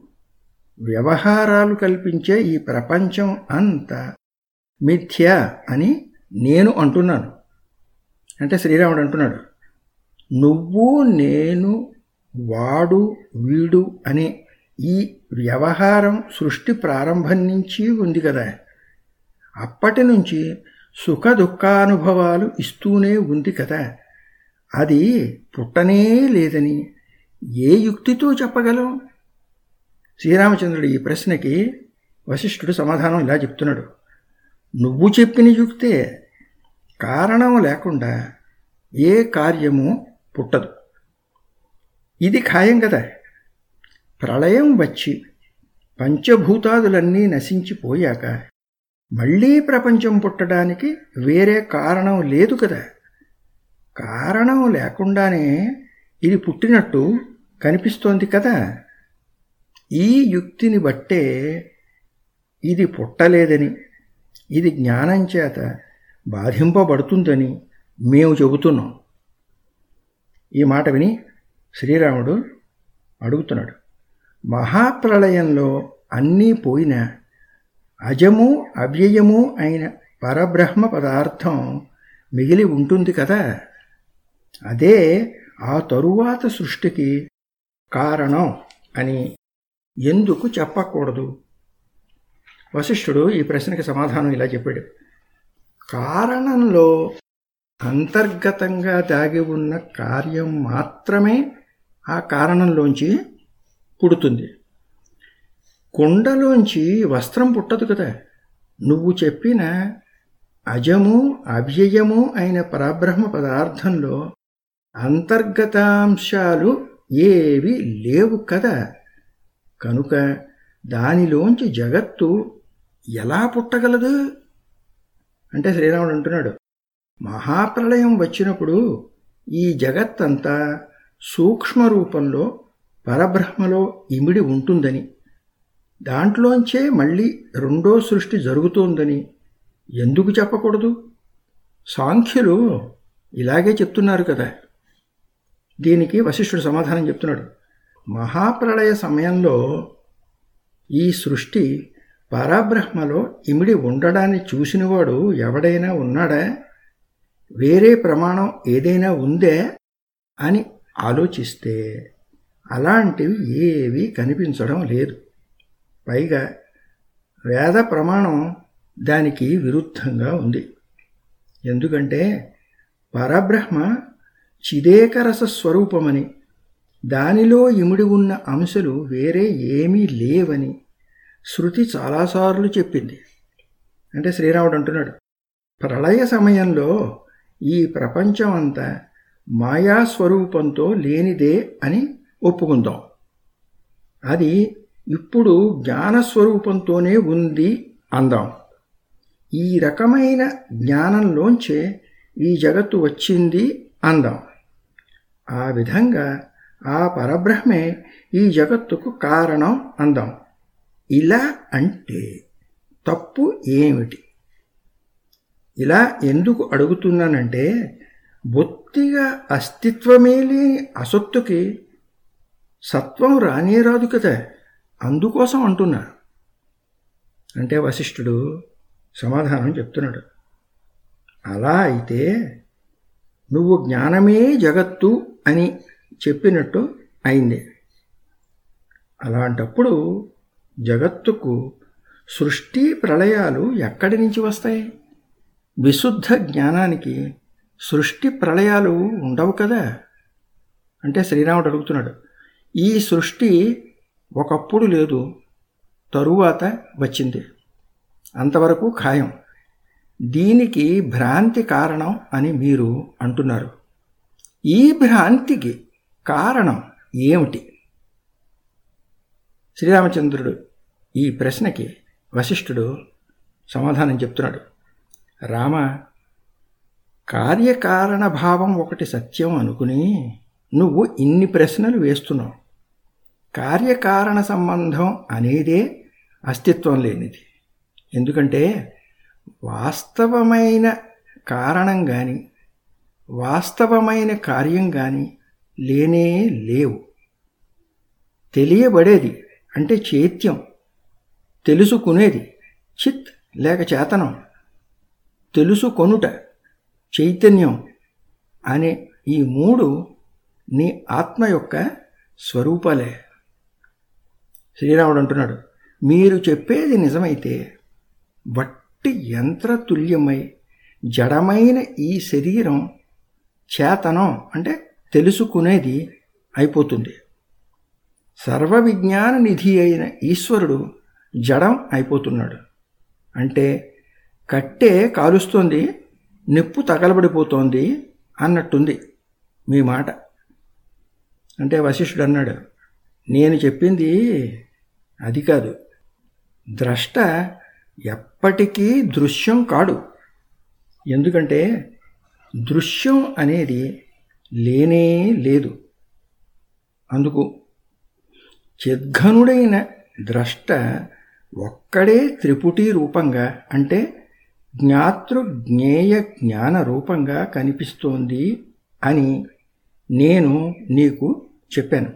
వ్యవహారాలు కల్పించే ఈ ప్రపంచం అంతా మిథ్య అని నేను అంటున్నాను. అంటే శ్రీరాముడు అంటున్నాడు నువ్వు నేను వాడు వీడు అనే ఈ వ్యవహారం సృష్టి ప్రారంభం నుంచి ఉంది కదా. అప్పటి నుంచి సుఖ దుఃఖానుభవాలు ఇస్తూనే ఉంది కదా. అది పుట్టనే లేదని ఏ యుక్తితో చెప్పగలం? శ్రీరామచంద్రుడు ఈ ప్రశ్నకి వశిష్ఠుడు సమాధానం ఇలా చెప్తున్నాడు. నువ్వు చెప్పిన యుక్తే కారణం లేకుండా ఏ కార్యము పుట్టదు. ఇది ఖాయం కదా. ప్రళయం వచ్చి పంచభూతాదులన్నీ నశించిపోయాక మళ్ళీ ప్రపంచం పుట్టడానికి వేరే కారణం లేదు కదా. కారణం లేకుండానే ఇది పుట్టినట్టు కనిపిస్తోంది కదా. ఈ యుక్తిని బట్టే ఇది పుట్టలేదని ఇది జ్ఞానం చేత బాధింపబడుతుందని మేము చెబుతున్నాం. ఈ మాట విని శ్రీరాముడు అడుగుతున్నాడు మహాప్రళయంలో అన్నీ పోయిన అజము అవ్యయము అయిన పరబ్రహ్మ పదార్థం మిగిలి ఉంటుంది కదా. అదే ఆ తరువాత సృష్టికి కారణం అని ఎందుకు చెప్పకూడదు? వశిష్ఠుడు ఈ ప్రశ్నకి సమాధానం ఇలా చెప్పాడు. కారణంలో అంతర్గతంగా దాగి ఉన్న కార్యం మాత్రమే ఆ కారణంలోంచి పుడుతుంది కుండలోంచి వస్త్రం పుట్టదు కదా? నువ్వు చెప్పిన అజము అవ్యయము అయిన పరబ్రహ్మ పదార్థంలో అంతర్గతాంశాలు ఏవి లేవు కదా? కనుక దానిలోంచి జగత్తు ఎలా పుట్టగలదు? అంటే శ్రీరాముడు అంటున్నాడు మహాప్రళయం వచ్చినప్పుడు ఈ జగత్తంతా సూక్ష్మ రూపంలో పరబ్రహ్మలో ఇమిడి ఉంటుందని దాంట్లోంచే మళ్ళీ రెండో సృష్టి జరుగుతోందని ఎందుకు చెప్పకూడదు? సాంఖ్యులు ఇలాగే చెప్తున్నారు కదా. దీనికి వశిష్ఠుడు సమాధానం చెప్తున్నాడు. మహాప్రళయ సమయంలో ఈ సృష్టి పరబ్రహ్మలో ఇమిడి ఉండడాన్ని చూసినవాడు ఎవడైనా ఉన్నాడా? వేరే ప్రమాణం ఏదైనా ఉందే? అని ఆలోచిస్తే అలాంటివి ఏవి కనిపించడం లేదు. పైగా వేద ప్రమాణం దానికి విరుద్ధంగా ఉంది. ఎందుకంటే పరబ్రహ్మ చిదేకరస స్వరూపమని దానిలో ఇముడి ఉన్న అంశలు వేరే ఏమీ లేవని శృతి చాలాసార్లు చెప్పింది. అంటే శ్రీరాముడు అంటున్నాడు ప్రళయ సమయంలో ఈ ప్రపంచం అంతా మాయాస్వరూపంతో లేనిదే అని ఒప్పుకుందాం. అది ఇప్పుడు జ్ఞానస్వరూపంతోనే ఉంది అందాం. ఈ రకమైన జ్ఞానంలోంచే ఈ జగత్తు వచ్చింది అందాం. ఆ విధంగా ఆ పరబ్రహ్మే ఈ జగత్తుకు కారణం అందాం. ఇలా అంటే తప్పు ఏమిటి? ఇలా ఎందుకు అడుగుతున్నానంటే బొత్తిగా అస్తిత్వమే లేని అసత్తుకి సత్వం రానే రాదు కదా. అందుకోసం అంటున్నా. అంటే వశిష్ఠుడు సమాధానం చెప్తున్నాడు. అలా అయితే నువ్వు జ్ఞానమే జగత్తు అని చెప్పినట్టు అయింది. అలాంటప్పుడు జగత్తుకు సృష్టి ప్రళయాలు ఎక్కడి నుంచి వస్తాయి? విశుద్ధ జ్ఞానానికి సృష్టి ప్రళయాలు ఉండవు కదా? అంటే శ్రీరాముడు అడుగుతున్నాడు ఈ సృష్టి ఒకప్పుడు లేదు తరువాత వచ్చింది. అంతవరకు ఖాయం. దీనికి భ్రాంతి కారణం అని మీరు అంటున్నారు. ఈ భ్రాంతికి కారణం ఏమిటి? శ్రీరామచంద్రుడు ఈ ప్రశ్నకి వశిష్ఠుడు సమాధానం చెప్తున్నాడు. రామ కార్యకారణ భావం ఒకటి సత్యం అనుకుని నువ్వు ఇన్ని ప్రశ్నలు వేస్తున్నావు. కార్యకారణ సంబంధం అనేదే అస్తిత్వం లేనిది. ఎందుకంటే వాస్తవమైన కారణం కానీ వాస్తవమైన కార్యం కానీ లేనే లేవు. తెలియబడేది అంటే చైత్యం తెలుసుకునేది చిత్ లేక చేతనం తెలుసుకొనుట చైతన్యం అనే ఈ మూడు నీ ఆత్మ యొక్క స్వరూపాలే. శ్రీరాముడు అంటున్నాడు మీరు చెప్పేది నిజమైతే వట్టి యంత్రతుల్యమై జడమైన ఈ శరీరం చేతనం అంటే తెలుసుకునేది అయిపోతుంది. సర్వ విజ్ఞాన నిధి అయిన ఈశ్వరుడు జడం అయిపోతున్నాడు. అంటే కట్టే కాలుస్తోంది నిప్పు తగలబడిపోతోంది అన్నట్టుంది మీ మాట. అంటే వశిష్ఠుడు అన్నాడు నేను చెప్పింది అది కాదు. ద్రష్ట ఎప్పటికీ దృశ్యం కాడు. ఎందుకంటే దృశ్యం అనేది లేనే లేదు. అందుకు చిద్ఘనుడైన ద్రష్ట ఒక్కడే త్రిపుటి రూపంగా అంటే జ్ఞాతృ జ్ఞేయ జ్ఞాన రూపంగా కనిపిస్తోంది అని నేను నీకు చెప్పాను.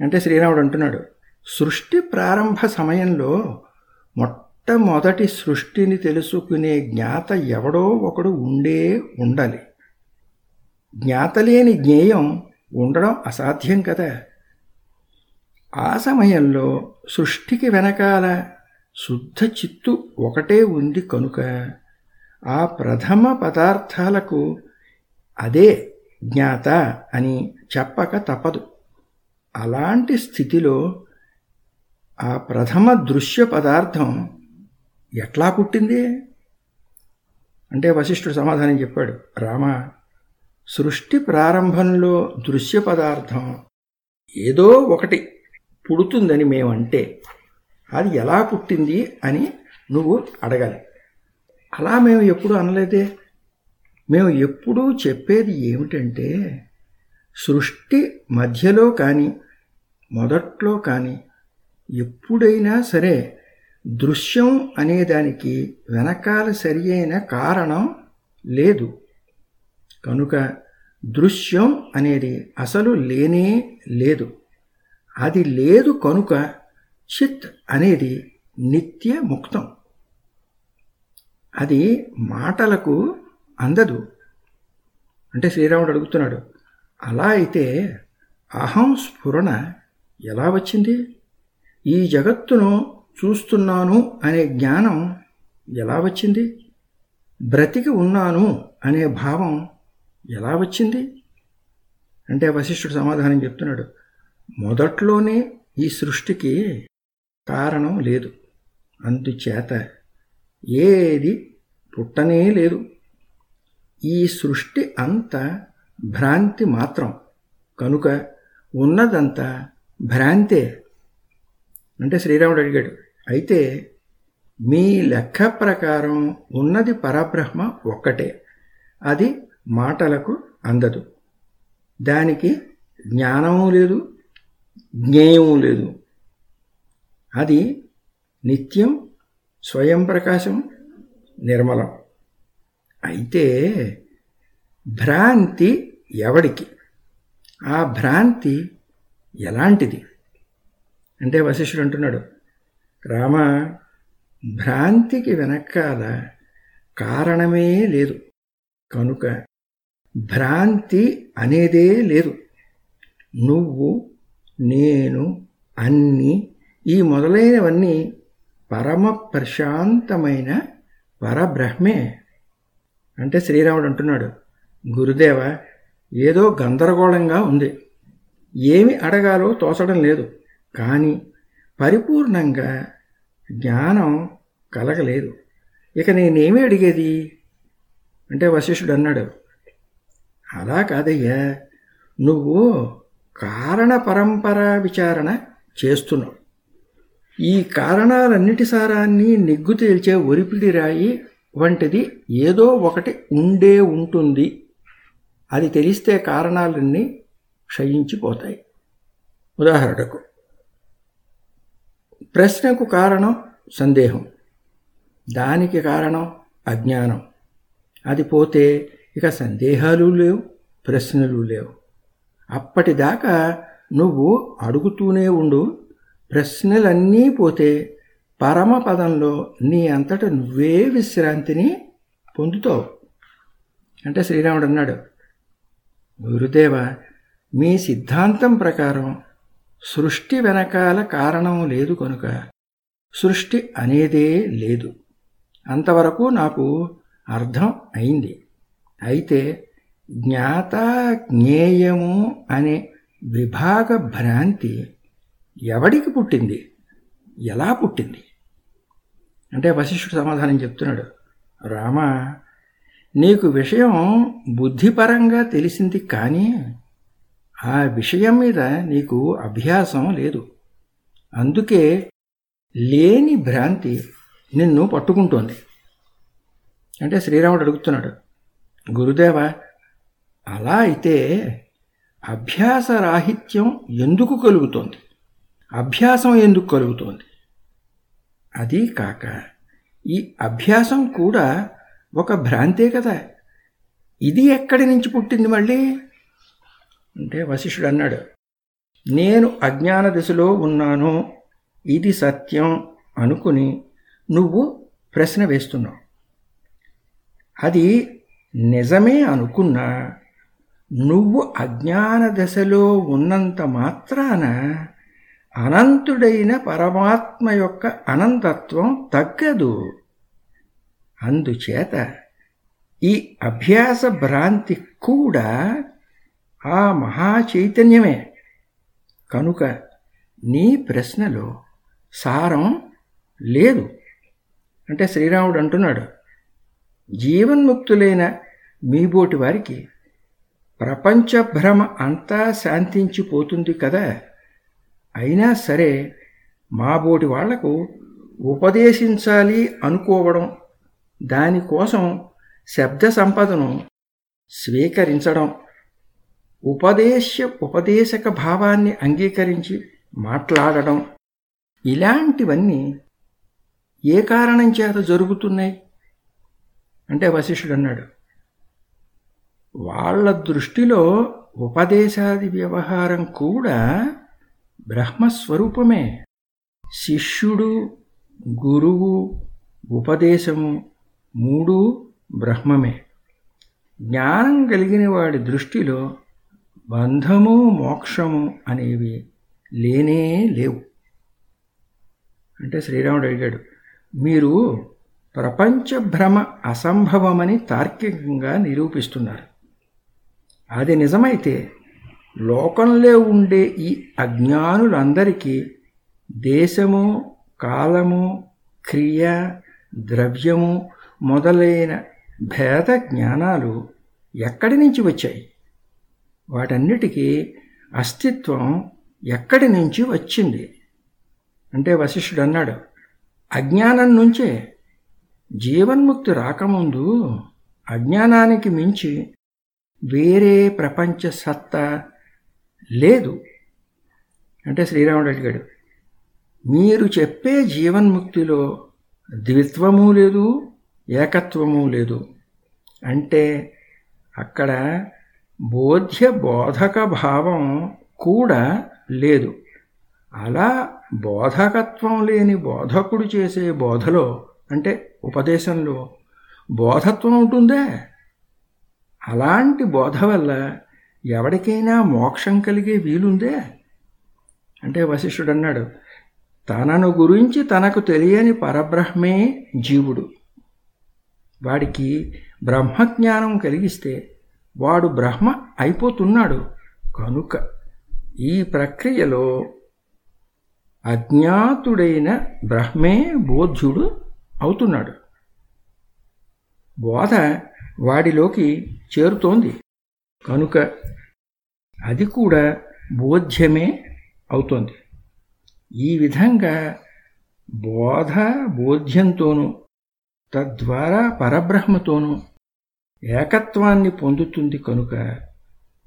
అంటే శ్రీరాముడు అంటున్నాడు సృష్టి ప్రారంభ సమయంలో మొట్టమొదటి సృష్టిని తెలుసుకునే జ్ఞాత ఎవడో ఒకడు ఉండే ఉండాలి. జ్ఞాతలేని జ్ఞేయం ఉండడం అసాధ్యం కదా. ఆ సమయంలో సృష్టికి వెనకాల శుద్ధ చిత్తు ఒకటే ఉంది కనుక ఆ ప్రథమ పదార్థాలకు అదే జ్ఞాత అని చెప్పక తప్పదు. అలాంటి స్థితిలో ఆ ప్రథమ దృశ్య పదార్థం ఎట్లా పుట్టింది? అంటే వశిష్ఠుడు సమాధానం చెప్పాడు రామ సృష్టి ప్రారంభంలో దృశ్య పదార్థం ఏదో ఒకటి పుడుతుందని మేమంటే అది ఎలా పుట్టింది అని నువ్వు అడగాలి. అలా మేము ఎప్పుడు అనలేదే. మేము ఎప్పుడూ చెప్పేది ఏమిటంటే సృష్టి మధ్యలో కానీ మొదట్లో కానీ ఎప్పుడైనా సరే దృశ్యం అనేదానికి వెనకాల సరి అయిన కారణం లేదు. కనుక దృశ్యం అనేది అసలు లేనే లేదు. అది లేదు కనుక చిత్ అనేది నిత్య ముక్తం. అది మాటలకు అందదు. అంటే శ్రీరాముడు అడుగుతున్నాడు అలా అయితే అహం స్ఫురణ ఎలా వచ్చింది? ఈ జగత్తును చూస్తున్నాను అనే జ్ఞానం ఎలా వచ్చింది? బ్రతికి ఉన్నాను అనే భావం ఎలా వచ్చింది? అంటే వశిష్ఠుడు సమాధానం చెప్తున్నాడు. మొదట్లోనే ఈ సృష్టికి కారణం లేదు. అందుచేత ఏది పుట్టనే లేదు. ఈ సృష్టి అంత భ్రాంతి మాత్రం. కనుక ఉన్నదంతా భ్రాంతే. అంటే శ్రీరాముడు అడిగాడు అయితే మీ లెక్క ప్రకారం ఉన్నది పరబ్రహ్మ ఒక్కటే. అది మాటలకు అందదు. దానికి జ్ఞానము లేదు జ్ఞేయము లేదు. అది నిత్యం స్వయం ప్రకాశం నిర్మలం. అయితే భ్రాంతి ఎవడికి? ఆ భ్రాంతి ఎలాంటిది? అంటే వశిష్ఠుడు అంటున్నాడు రామ భ్రాంతికి వెనకాల కారణమే లేదు. కనుక భ్రాంతి అనేదే లేదు. నువ్వు నేను అన్నీ ఈ మొదలైనవన్నీ పరమ ప్రశాంతమైన పరబ్రహ్మే. అంటే శ్రీరాముడు అంటున్నాడు గురుదేవ ఏదో గందరగోళంగా ఉంది. ఏమి అడగాలో తోచడం లేదు. కానీ పరిపూర్ణంగా జ్ఞానం కలగలేదు. ఇక నేనేమి అడిగేది? అంటే వశిష్ఠుడు అన్నాడు అలా కాదయ్యా. నువ్వు కారణ పరంపర విచారణ చేస్తున్నావు. ఈ కారణాలన్నిటి సారాన్ని నిగ్గు తేల్చే ఒరిపిడి రాయి వంటిది ఏదో ఒకటి ఉండే ఉంటుంది. అది తెలిస్తే కారణాలన్నీ క్షయించిపోతాయి. ఉదాహరణకు ప్రశ్నకు కారణం సందేహం దానికి కారణం అజ్ఞానం. అది పోతే ఇక సందేహాలు లేవు ప్రశ్నలు లేవు. అప్పటిదాకా నువ్వు అడుగుతూనే ఉండు ప్రశ్నలన్నీ పోతే పరమపదంలో నీ అంతట నువ్వే విశ్రాంతిని పొందుతావు. అంటే శ్రీరాముడు అన్నాడు గురుదేవ మీ సిద్ధాంతం ప్రకారం సృష్టి వెనకాల కారణం లేదు కనుక సృష్టి అనేదే లేదు. అంతవరకు నాకు అర్థం అయింది. అయితే జ్ఞాత జ్ఞేయము అనే విభాగ భ్రాంతి ఎవడికి పుట్టింది? ఎలా పుట్టింది? అంటే వశిష్ఠుడు సమాధానం చెప్తున్నాడు. రామ నీకు విషయం బుద్ధిపరంగా తెలిసింది కానీ ఆ విషయం మీద నీకు అభ్యాసం లేదు. అందుకే లేని భ్రాంతి నిన్ను పట్టుకుంటోంది. అంటే శ్రీరాముడు అడుగుతున్నాడు గురుదేవ అలా అయితే అభ్యాస రాహిత్యం ఎందుకు కలుగుతోంది? అభ్యాసం ఎందుకు కలుగుతోంది? అది కాక ఈ అభ్యాసం కూడా ఒక భ్రాంతే కదా. ఇది ఎక్కడి నుంచి పుట్టింది మళ్ళీ? అంటే వశిష్ఠుడు అన్నాడు నేను అజ్ఞాన దశలో ఉన్నాను ఇది సత్యం అనుకుని నువ్వు ప్రశ్న వేస్తున్నావు. అది నిజమే అనుకున్నా నువ్వు అజ్ఞాన దశలో ఉన్నంత మాత్రాన అనంతుడైన పరమాత్మ యొక్క అనంతత్వం తగ్గదు. అందుచేత ఈ అభ్యాస భ్రాంతి కూడా ఆ మహాచైతన్యమే కనుక నీ ప్రశ్నలో సారం లేదు. అంటే శ్రీరాముడు అంటున్నాడు జీవన్ముక్తులైన మీబోటి వారికి ప్రపంచ భ్రమ అంతా శాంతించిపోతుంది కదా. అయినా సరే మాబోటి వాళ్ళకు ఉపదేశించాలి అనుకోవడం దానికోసం శబ్ద సంపదను స్వీకరించడం ఉపదేశ ఉపదేశక భావాన్ని అంగీకరించి మాట్లాడడం ఇలాంటివన్నీ ఏ కారణం చేత జరుగుతున్నాయి? అంటే వశిష్ఠుడు అన్నాడు వాళ్ళ దృష్టిలో ఉపదేశాది వ్యవహారం కూడా బ్రహ్మస్వరూపమే. శిష్యుడు గురువు ఉపదేశము మూడు బ్రహ్మమే. జ్ఞానం కలిగిన వాడి దృష్టిలో బంధము మోక్షము అనేవి లేనే లేవు. అంటే శ్రీరాముడు అడిగాడు మీరు ప్రపంచ భ్రమ అసంభవమని తార్కికంగా నిరూపిస్తున్నారు. అది నిజమైతే లోకంలో ఉండే ఈ అజ్ఞానులందరికీ దేశము కాలము క్రియ ద్రవ్యము మొదలైన భేద జ్ఞానాలు ఎక్కడి నుంచి వచ్చాయి? వాటన్నిటికీ అస్తిత్వం ఎక్కడి నుంచి వచ్చింది? అంటే వశిష్ఠుడు అన్నాడు అజ్ఞానం నుంచే జీవన్ముక్తి రాకముందు అజ్ఞానానికి మించి వేరే ప్రపంచ సత్తా లేదు. అంటే శ్రీరాముడు అడిగాడు మీరు చెప్పే జీవన్ముక్తిలో ద్విత్వము లేదు ఏకత్వము లేదు. అంటే అక్కడ బోధ్య బోధక భావం కూడా లేదు. అలా బోధకత్వం లేని బోధకుడు చేసే బోధలో అంటే ఉపదేశంలో బోధత్వం ఉంటుందే? అలాంటి బోధ వల్ల ఎవరికైనా మోక్షం కలిగే వీలుందే? అంటే వశిష్ఠుడు అన్నాడు తనను గురించి తనకు తెలియని పరబ్రహ్మే జీవుడు. వాడికి బ్రహ్మజ్ఞానం కలిగిస్తే వాడు బ్రహ్మ అయిపోతున్నాడు. కనుక ఈ ప్రక్రియలో అజ్ఞాతుడైన బ్రహ్మే బోధ్యుడు అవుతున్నాడు. బోధ వాడిలోకి చేరుతోంది. కనుక అది కూడా బోధ్యమే అవుతోంది. ఈ విధంగా బోధ బోధ్యంతోనూ తద్వారా పరబ్రహ్మతోనూ ఏకత్వాన్ని పొందుతుంది కనుక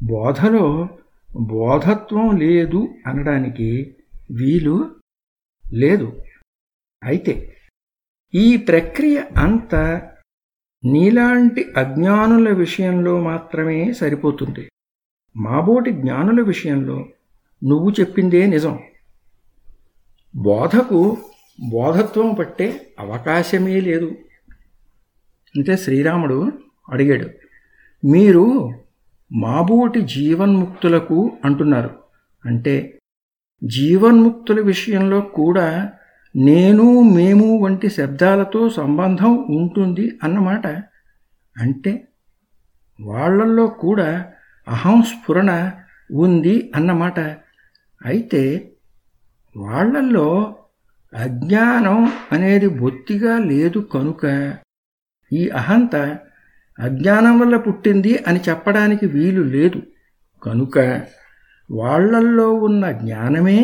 బోధలో బోధత్వం లేదు అనడానికి వీలు లేదు. అయితే ఈ ప్రక్రియ అంతా నీలాంటి అజ్ఞానుల విషయంలో మాత్రమే సరిపోతుంది. మాబోటి జ్ఞానుల విషయంలో నువ్వు చెప్పిందే నిజం. బోధకు బోధత్వం పట్టే అవకాశమే లేదు. అంటే శ్రీరాముడు అడిగాడు మీరు మాబోటి జీవన్ముక్తులకు అంటున్నారు. అంటే జీవన్ముక్తుల విషయంలో కూడా నేను మేము వంటి శబ్దాలతో సంబంధం ఉంటుంది అన్నమాట. అంటే వాళ్ళల్లో కూడా అహం స్ఫురణ ఉంది అన్నమాట. అయితే వాళ్ళల్లో అజ్ఞానం అనేది బొత్తిగా లేదు కనుక ఈ అహంత అజ్ఞానం వల్ల పుట్టింది అని చెప్పడానికి వీలు లేదు. కనుక వాళ్ళల్లో ఉన్న జ్ఞానమే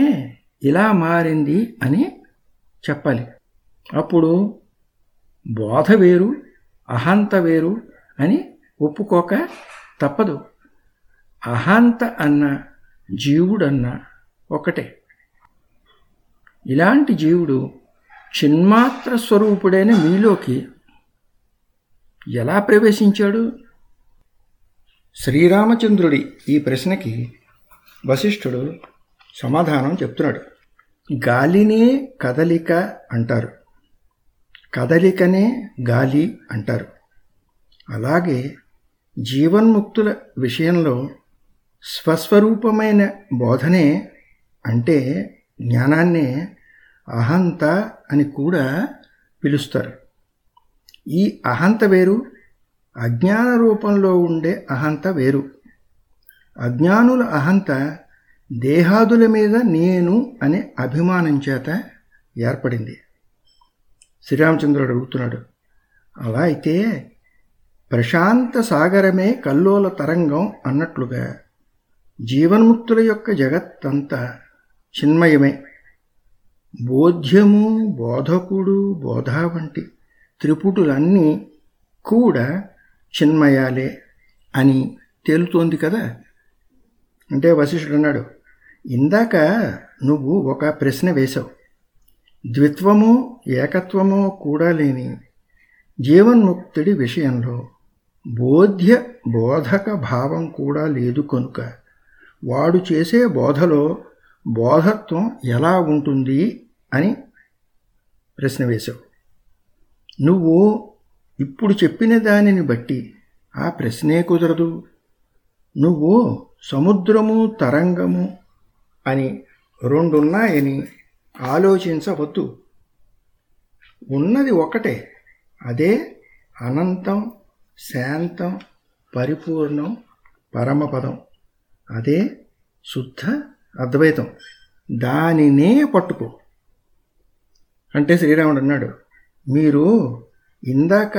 ఇలా మారింది అని చెప్పాలి. అప్పుడు బోధ వేరు అహంత వేరు అని ఒప్పుకోక తప్పదు. అహంత అన్న జీవుడన్న ఒకటే. ఇలాంటి జీవుడు చిన్మాత్ర స్వరూపుడైన మీలోకి ఎలా ప్రవేశించాడు? శ్రీరామచంద్రుడి ఈ ప్రశ్నకి వశిష్ఠుడు సమాధానం చెప్తున్నాడు. గాలినే కదలిక అంటారు. కదలికనే గాలి అంటారు. అలాగే జీవన్ముక్తుల విషయంలో స్వస్వరూపమైన బోధనే అంటే జ్ఞానాన్నే అహంత అని కూడా పిలుస్తారు. ఈ అహంత వేరు అజ్ఞాన రూపంలో ఉండే అహంత వేరు. అజ్ఞానుల అహంత దేహాదుల మీద నేను అనే అభిమానం చేత ఏర్పడింది. శ్రీరామచంద్రుడు అడుగుతున్నాడు అలా అయితే ప్రశాంత సాగరమే కల్లోల తరంగం అన్నట్లుగా జీవన్ముక్తుల యొక్క జగత్తంతా చిన్మయమే. బోధ్యము బోధకుడు బోధ వంటి త్రిపుటులన్నీ కూడా చిన్మయాలే అని తేలుతోంది కదా. అంటే వశిష్ఠుడు అన్నాడు ఇందాక నువ్వు ఒక ప్రశ్న వేశావు. ద్విత్వము ఏకత్వము కూడా లేని జీవన్ముక్తుడి విషయంలో బోధ్య బోధక భావం కూడా లేదు కనుక వాడు చేసే బోధలో బోధత్వం ఎలా ఉంటుంది అని ప్రశ్న వేశావు. నువ్వు ఇప్పుడు చెప్పిన దానిని బట్టి ఆ ప్రశ్నే కుదరదు. నువ్వు సముద్రము తరంగము అని రెండున్నాయని ఆలోచించవద్దు. ఉన్నది ఒకటే. అదే అనంతం శాంతం పరిపూర్ణం పరమపదం. అదే శుద్ధ అద్వైతం. దానినే పట్టుకో. అంటే శ్రీరాముడు అన్నాడు మీరు ఇందాక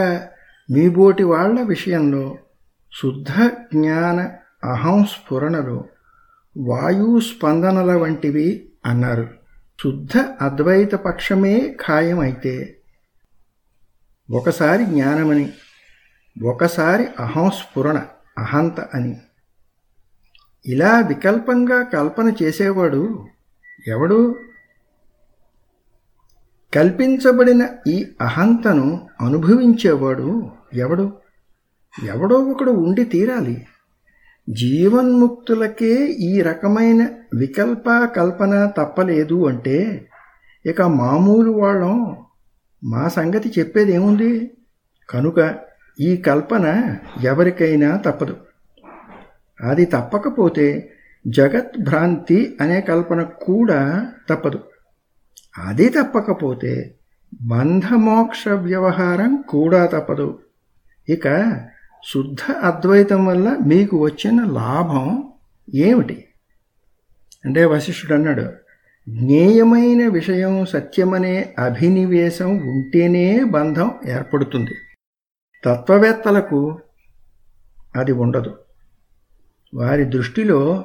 మీ బోటి వాళ్ళ విషయంలో శుద్ధ జ్ఞాన అహంస్ఫురణలు వాయుస్పందనల వాయు స్పందనల వంటివి అన్నారు. శుద్ధ అద్వైత పక్షమే ఖాయమైతే. ఒకసారి జ్ఞానమని ఒకసారి అహంస్ఫురణ అహంత అని. ఇలా వికల్పంగా కల్పన చేసేవాడు ఎవడు? కల్పించబడిన ఈ అహంతను అనుభవించేవాడు ఎవడు? ఎవడో ఒకడు ఉండి తీరాలి. జీవన్ముక్తులకే ఈ రకమైన వికల్ప కల్పన తప్పలేదు అంటే ఇక మామూలు వాళ్ళం మా సంగతి చెప్పేదేముంది? కనుక ఈ కల్పన ఎవరికైనా తప్పదు. అది తప్పకపోతే జగత్ భ్రాంతి అనే కల్పన కూడా తప్పదు. అది తప్పకపోతే బంధమోక్ష వ్యవహారం కూడా తప్పదు. ఇక శుద్ధ అద్వైతం వల్ల మీకు వచ్చిన లాభం ఏమిటి? అంటే వశిష్ఠుడు అన్నాడు జ్ఞేయమైన విషయం సత్యమనే అభినివేశం ఉంటేనే బంధం ఏర్పడుతుంది. తత్వవేత్తలకు అది ఉండదు. వారి దృష్టిలో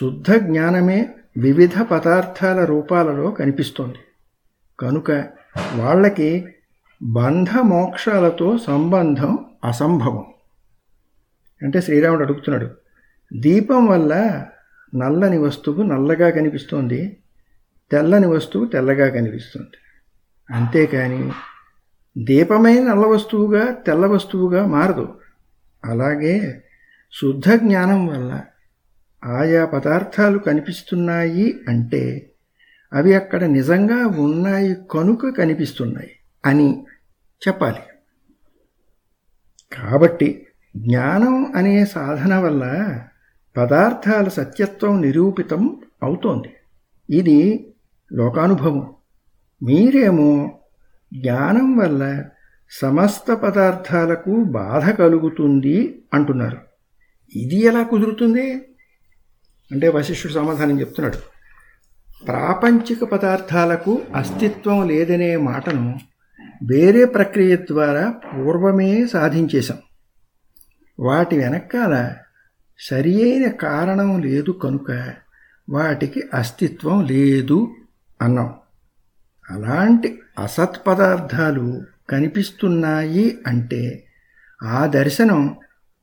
శుద్ధ జ్ఞానమే వివిధ పదార్థాల రూపాలలో కనిపిస్తోంది. కనుక వాళ్ళకి బంధ మోక్షాలతో సంబంధం అసంభవం. అంటే శ్రీరాముడు అడుగుతున్నాడు దీపం వల్ల నల్లని వస్తువు నల్లగా కనిపిస్తోంది తెల్లని వస్తువు తెల్లగా కనిపిస్తుంది. అంతేకాని దీపమే నల్ల వస్తువుగా తెల్ల వస్తువుగా మారదు. అలాగే శుద్ధ జ్ఞానం వల్ల ఆయా పదార్థాలు కనిపిస్తున్నాయి అంటే అవి అక్కడ నిజంగా ఉన్నాయి కనుక కనిపిస్తున్నాయి అని చెప్పాలి. కాబట్టి జ్ఞానం అనే సాధన వల్ల పదార్థాల సత్యత్వం నిరూపితం అవుతోంది. ఇది లోకానుభవం. మీరేమో జ్ఞానం వల్ల సమస్త పదార్థాలకు బాధ కలుగుతుంది అంటున్నారు. ఇది ఎలా కుదురుతుంది? అంటే వశిష్ఠుడు సమాధానం చెప్తున్నాడు. ప్రాపంచిక పదార్థాలకు అస్తిత్వం లేదనే మాటను వేరే ప్రక్రియ ద్వారా పూర్వమే సాధించేశాం. వాటి వెనకాల సరి అయిన కారణం లేదు కనుక వాటికి అస్తిత్వం లేదు అన్నాం. అలాంటి అసత్ పదార్థాలు కనిపిస్తున్నాయి అంటే ఆ దర్శనం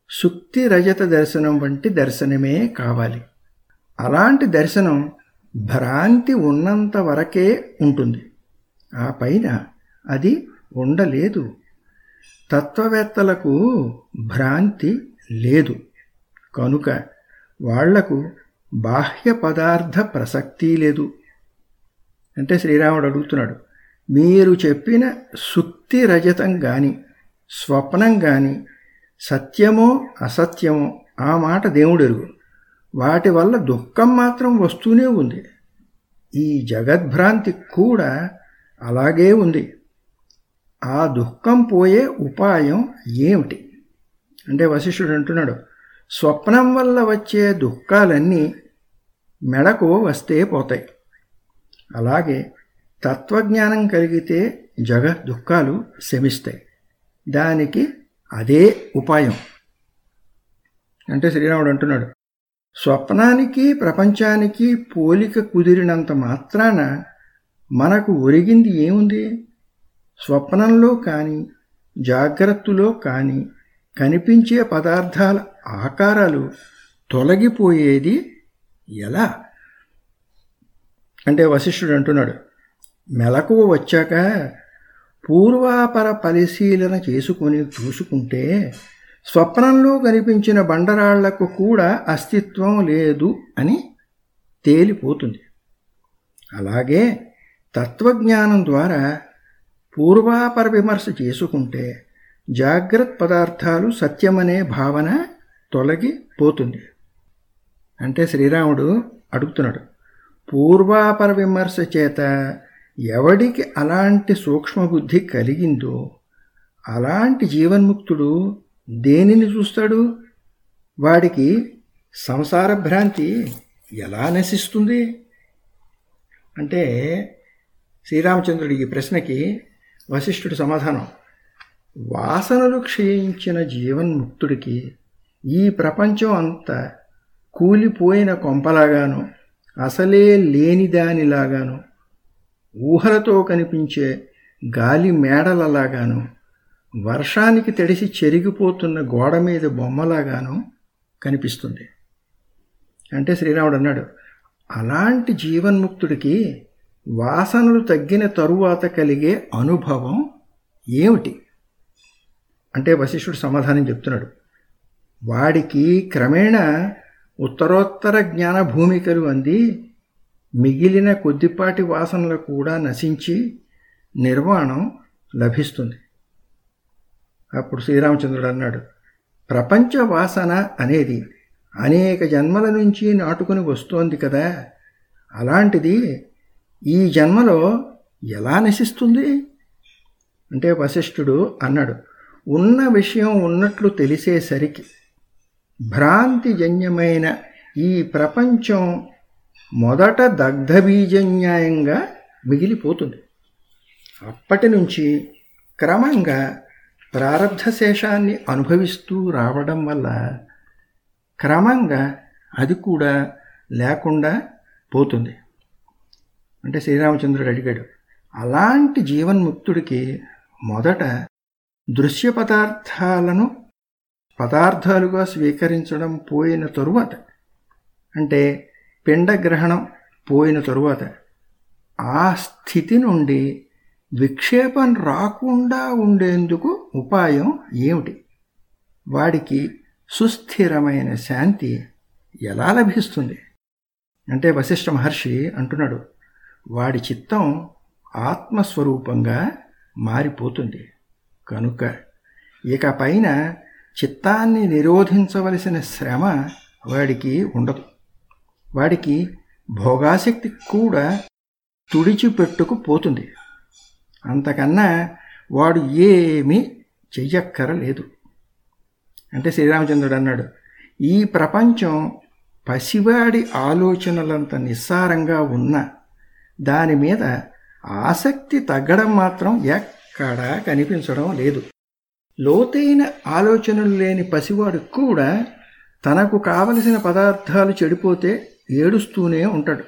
సుక్తి రజత దర్శనం వంటి దర్శనమే కావాలి. అలాంటి దర్శనం భ్రాంతి ఉన్నంత వరకే ఉంటుంది. ఆ పైన అది ఉండలేదు. తత్వవేత్తలకు భ్రాంతి లేదు. కనుక వాళ్ళకు బాహ్య పదార్థ ప్రసక్తి లేదు. అంటే శ్రీరాముడు అడుగుతున్నాడు మీరు చెప్పిన సుక్తి రజతం గాని స్వప్నం గాని సత్యమో అసత్యమో ఆ మాట దేవుడెరుగు వాటి వల్ల దుఃఖం మాత్రం వస్తూనే ఉంది. ఈ జగద్భ్రాంతి కూడా అలాగే ఉంది. ఆ దుఃఖం పోయే ఉపాయం ఏమిటి? అంటే వశిష్ఠుడు అంటున్నాడు స్వప్నం వల్ల వచ్చే దుఃఖాలన్నీ మెడకు వస్తే పోతాయి. అలాగే తత్వజ్ఞానం కలిగితే జగ దుఃఖాలు శమిస్తాయి. దానికి అదే ఉపాయం. అంటే శ్రీరాముడు అంటున్నాడు స్వప్నానికి ప్రపంచానికి పోలిక కుదిరినంత మాత్రాన మనకు ఒరిగింది ఏముంది? స్వప్నంలో కానీ జాగ్రత్తలో కానీ కనిపించే పదార్థాల ఆకారాలు తొలగిపోయేది ఎలా? అంటే వశిష్ఠుడు అంటున్నాడు మెలకువ వచ్చాక పూర్వాపర పరిశీలన చేసుకొని చూసుకుంటే స్వప్నంలో కనిపించిన బండరాళ్ళకు కూడా అస్తిత్వం లేదు అని తేలిపోతుంది. అలాగే తత్వజ్ఞానం ద్వారా పూర్వాపర విమర్శ చేసుకుంటే జాగ్రత్త పదార్థాలు సత్యమనే భావన తొలగిపోతుంది అంటే శ్రీరాముడు అడుగుతున్నాడు పూర్వాపర విమర్శ చేత ఎవడికి అలాంటి సూక్ష్మబుద్ధి కలిగిందో అలాంటి జీవన్ముక్తుడు దేనిని చూస్తాడు? వాడికి సంసార భ్రాంతి ఎలా నశిస్తుంది? అంటే శ్రీరామచంద్రుడి ఈ ప్రశ్నకి వశిష్ఠుడి సమాధానం. వాసనలు క్షయించిన జీవన్ముక్తుడికి ఈ ప్రపంచం అంతా కూలిపోయిన కొంపలాగాను అసలే లేనిదానిలాగాను ఊహలతో కనిపించే గాలి మేడలలాగాను వర్షానికి తడిసి చెరిగిపోతున్న గోడ మీద బొమ్మలాగాను కనిపిస్తుంది. అంటే శ్రీరాముడు అన్నాడు అలాంటి జీవన్ముక్తుడికి వాసనలు తగ్గిన తరువాత కలిగే అనుభవం ఏమిటి? అంటే వశిష్ఠుడు సమాధానం చెప్తున్నాడు. వాడికి క్రమేణా ఉత్తరోత్తర జ్ఞాన భూమికలు అంది మిగిలిన కొద్దిపాటి వాసనలు కూడా నశించి నిర్వాణం లభిస్తుంది. అప్పుడు శ్రీరామచంద్రుడు అన్నాడు ప్రపంచ వాసన అనేది అనేక జన్మల నుంచి నాటుకుని వస్తోంది కదా. అలాంటిది ఈ జన్మలో ఎలా నశిస్తుంది? అంటే వశిష్ఠుడు అన్నాడు ఉన్న విషయం ఉన్నట్లు తెలిసేసరికి భ్రాంతిజన్యమైన ఈ ప్రపంచం మొదట దగ్ధబీజన్యాయంగా మిగిలిపోతుంది. అప్పటి నుంచి క్రమంగా ప్రారంధ శేషాన్ని అనుభవిస్తూ రావడం వల్ల క్రమంగా అది కూడా లేకుండా పోతుంది. అంటే శ్రీరామచంద్రుడు అడిగాడు అలాంటి జీవన్ముక్తుడికి మొదట దృశ్య పదార్థాలను పదార్థాలుగా స్వీకరించడం పోయిన తరువాత అంటే పిండగ్రహణం పోయిన తరువాత ఆ స్థితి నుండి విక్షేపం రాకుండా ఉండేందుకు ఉపాయం ఏమిటి? వాడికి సుస్థిరమైన శాంతి ఎలా లభిస్తుంది? అంటే వశిష్ఠ మహర్షి అంటున్నాడు వాడి చిత్తం ఆత్మస్వరూపంగా మారిపోతుంది. కనుక ఇక పైన చిత్తాన్ని నిరోధించవలసిన శ్రమ వాడికి ఉండదు. వాడికి భోగాసక్తి కూడా తుడిచిపెట్టుకుపోతుంది. అంతకన్నా వాడు ఏమీ చెయ్యక్కరలేదు. అంటే శ్రీరామచంద్రుడు అన్నాడు ఈ ప్రపంచం పసివాడి ఆలోచనలంత నిస్సారంగా ఉన్న దాని మీద ఆసక్తి తగ్గడం మాత్రం ఎక్కడా కనిపించడం లేదు. లోతైన ఆలోచనలు లేని పసివాడు కూడా తనకు కావలసిన పదార్థాలు చెడిపోతే ఏడుస్తూనే ఉంటాడు.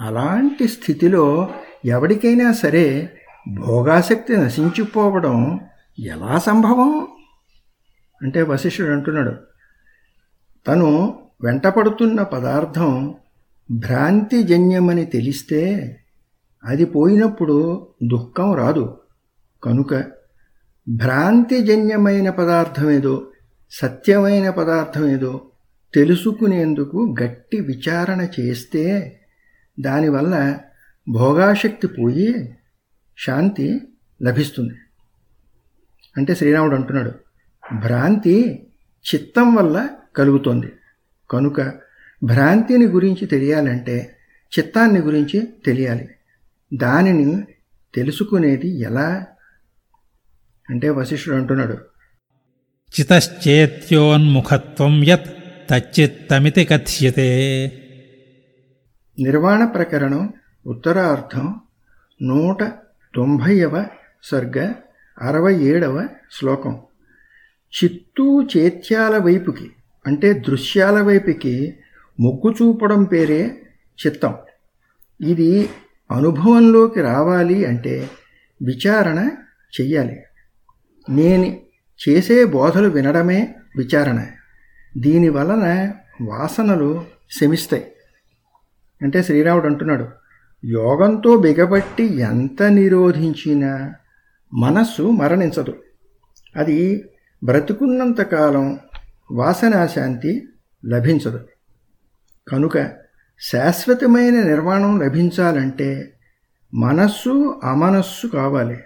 అలాంటి స్థితిలో ఎవరికైనా సరే భోగాసక్తి నశించిపోవడం ఎలా సంభవం? అంటే వశిష్ఠుడు అంటున్నాడు తను వెంటపడుతున్న పదార్థం భ్రాంతిజన్యమని తెలిస్తే అది పోయినప్పుడు దుఃఖం రాదు. కనుక భ్రాంతిజన్యమైన పదార్థమేదో సత్యమైన పదార్థమేదో తెలుసుకునేందుకు గట్టి విచారణ చేస్తే దానివల్ల భోగాశక్తి పోయి శాంతి లభిస్తుంది. అంటే శ్రీరాముడు అంటున్నాడు భ్రాంతి చిత్తం వల్ల కలుగుతోంది. కనుక భ్రాంతిని గురించి తెలియాలంటే చిత్తాన్ని గురించి తెలియాలి. దానిని తెలుసుకునేది ఎలా? అంటే వశిష్ఠుడు అంటున్నాడు. చితశ్చేత్యోన్ముఖత్వం యత్ తచ్చిత్తమితి కథ్యతే. నిర్వాణ ప్రకరణం ఉత్తరార్థం నూట తొంభైవ సర్గ అరవై ఏడవ శ్లోకం. చిత్తూ చేత్యాల వైపుకి అంటే దృశ్యాల వైపుకి మొగ్గు చూపడం పేరే చిత్తం. ఇది అనుభవంలోకి రావాలి అంటే విచారణ చెయ్యాలి. నేను చేసే బోధలు వినడమే విచారణ. దీని వలన వాసనలు శమిస్తాయి. అంటే శ్రీరాముడు అంటున్నాడు యోగంతో బిగబట్టి ఎంత నిరోధించినా మనస్సు మరణించదు. అది బ్రతుకున్నంతకాలం వాసనాశాంతి లభించదు. కనుక శాశ్వతమైన నిర్మాణం లభించాలంటే మనస్సు అమనస్సు కావాలి.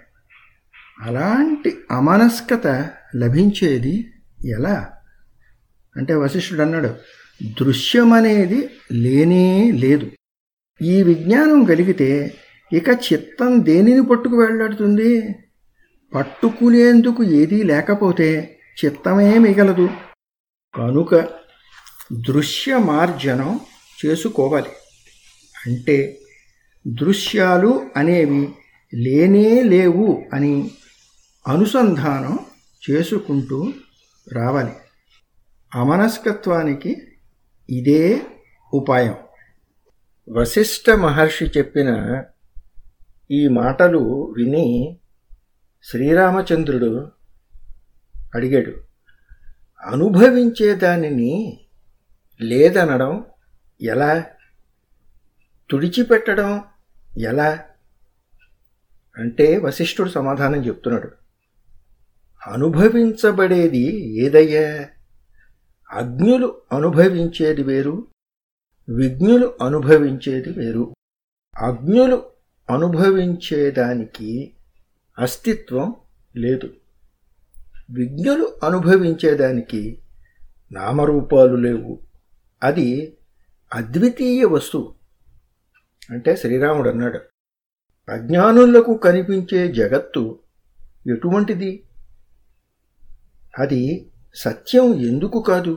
అలాంటి అమనస్కత లభించేది ఎలా? అంటే వశిష్ఠుడు అన్నాడు దృశ్యమనేది లేనే లేదు. ఈ విజ్ఞానం కలిగితే ఇక చిత్తం దేనిని పట్టుకు వెళ్ళాడుతుంది పట్టుకునేందుకు ఏదీ లేకపోతే చిత్తమే మిగలదు. కనుక దృశ్యమార్జనం చేసుకోవాలి. అంటే దృశ్యాలు అనేవి లేనే లేవు అని అనుసంధానం చేసుకుంటూ రావాలి. అమనస్కత్వానికి ఇదే ఉపాయం. వశిష్ఠ మహర్షి చెప్పిన ఈ మాటలు విని శ్రీరామచంద్రుడు అడిగాడు అనుభవించే దానిని లేదనడం ఎలా? తుడిచిపెట్టడం ఎలా? అంటే వశిష్ఠుడు సమాధానం చెప్తున్నాడు. అనుభవించబడేది ఏదయ్యా? అజ్ఞులు అనుభవించేది వేరు విజ్ఞులు అనుభవించేది వేరు. అజ్ఞులు అనుభవించేదానికి అస్తిత్వం లేదు. విజ్ఞులు అనుభవించేదానికి నామరూపాలు లేవు. అది అద్వితీయ వస్తువు. అంటే శ్రీరాముడు అన్నాడు అజ్ఞానులకు కనిపించే జగత్తు ఎటువంటిది? అది సత్యం ఎందుకు కాదు?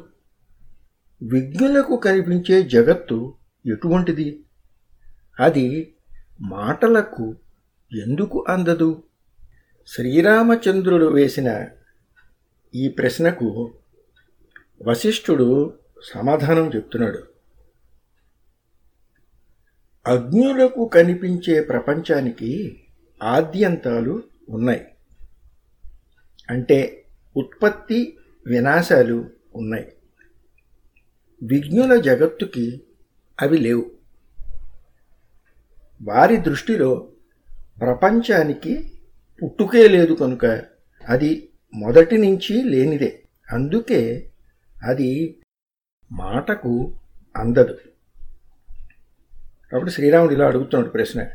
విజ్ఞులకు కనిపించే జగత్తు ఎటువంటిది? అది మాటలకు ఎందుకు అందదు? శ్రీరామచంద్రుడు వేసిన ఈ ప్రశ్నకు వశిష్ఠుడు సమాధానం చెప్తున్నాడు. అజ్ఞులకు కనిపించే ప్రపంచానికి ఆద్యంతాలు ఉన్నాయి. అంటే ఉత్పత్తి వినాశాలు ఉన్నాయి. విజ్ఞుల జగత్తుకి అవి లేవు. వారి దృష్టిలో ప్రపంచానికి పుట్టుకే లేదు కనుక అది మొదటి నుంచి లేనిదే. అందుకే అది మాటకు అందదు. కాబట్టి శ్రీరాముడు ఇలా అడుగుతున్నాడు ప్రశ్న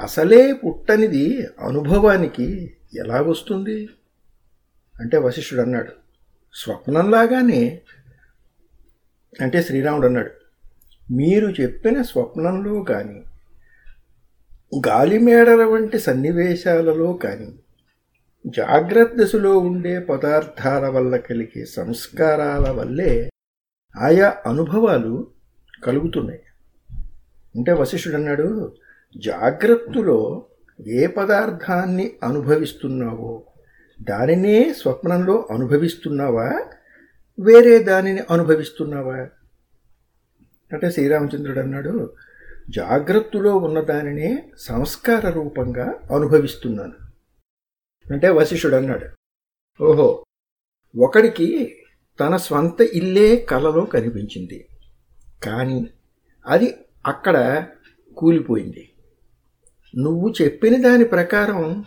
అసలే పుట్టనిది అనుభవానికి ఎలా వస్తుంది? అంటే వశిష్ఠుడు అన్నాడు స్వప్నంలాగానే. అంటే శ్రీరాముడు అన్నాడు మీరు చెప్పిన స్వప్నంలో కానీ గాలిమేడల వంటి సన్నివేశాలలో కానీ జాగ్రత్త దశలో ఉండే పదార్థాల వల్ల కలిగే సంస్కారాల వల్లే ఆయా అనుభవాలు కలుగుతున్నాయి. అంటే వశిష్ఠుడు అన్నాడు జాగ్రత్తలో ఏ పదార్థాన్ని అనుభవిస్తున్నావో దానినే స్వప్నంలో అనుభవిస్తున్నావా వేరే దానిని అనుభవిస్తున్నావా? అంటే శ్రీరామచంద్రుడు అన్నాడు జాగ్రత్తలో ఉన్న దానినే సంస్కార రూపంగా అనుభవిస్తున్నాను. అంటే వశిష్ఠుడు అన్నాడు ఓహో ఒకడికి తన స్వంత ఇల్లే కలలో కనిపించింది. కానీ అది అక్కడ కూలిపోయింది. నువ్వు చెప్పిన దాని ప్రకారం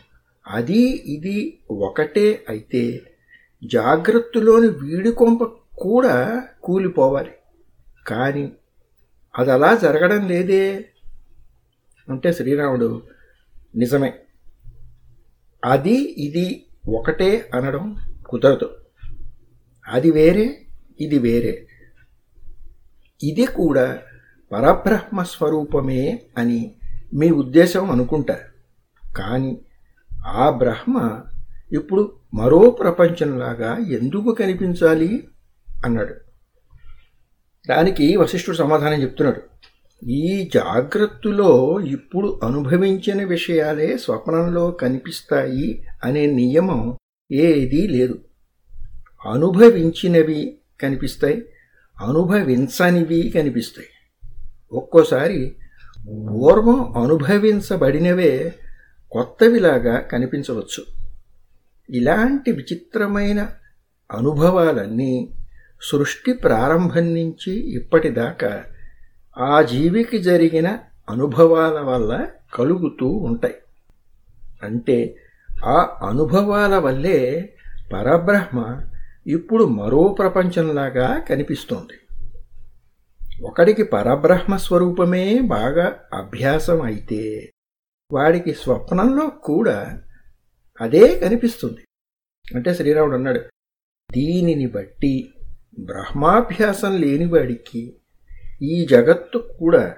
అది ఇది ఒకటే అయితే జాగ్రత్తలోని వీడి కొంప కూడా కూలిపోవాలి. కానీ అది అలా జరగడం లేదే. అంటే శ్రీరాముడు నిజమే. అది ఇది ఒకటే అనడం కుదరదు. అది వేరే ఇది వేరే. ఇది కూడా పరబ్రహ్మ స్వరూపమే అని మీ ఉద్దేశం అనుకుంటా. కానీ ఆ బ్రహ్మ ఇప్పుడు మరో ప్రపంచంలాగా ఎందుకు కనిపించాలి? అన్నాడు. దానికి వశిష్ఠుడు సమాధానం చెప్తున్నాడు. ఈ జాగ్రత్తలో ఇప్పుడు అనుభవించిన విషయాలే స్వప్నంలో కనిపిస్తాయి అనే నియమం ఏదీ లేదు. అనుభవించినవి కనిపిస్తాయి అనుభవించనివి కనిపిస్తాయి. ఒక్కోసారి పూర్వం అనుభవించబడినవే కొత్తవిలాగా కనిపించవచ్చు. ఇలాంటి విచిత్రమైన అనుభవాలన్నీ సృష్టి ప్రారంభం నుంచి ఇప్పటిదాకా ఆ జీవికి జరిగిన అనుభవాల వల్ల కలుగుతూ ఉంటాయి. అంటే ఆ అనుభవాల వల్లే పరబ్రహ్మ ఇప్పుడు మరో ప్రపంచంలాగా కనిపిస్తోంది. ఒకడికి పరబ్రహ్మ స్వరూపమే బాగా అభ్యాసం అయితే వాడికి స్వప్నంలో కూడా అదే కనిపిస్తుంది. అంటే శ్రీరాముడు అన్నాడు దీనిని బట్టి బ్రహ్మాభ్యాసం లేనివాడికి ఈ జగత్తు కూడా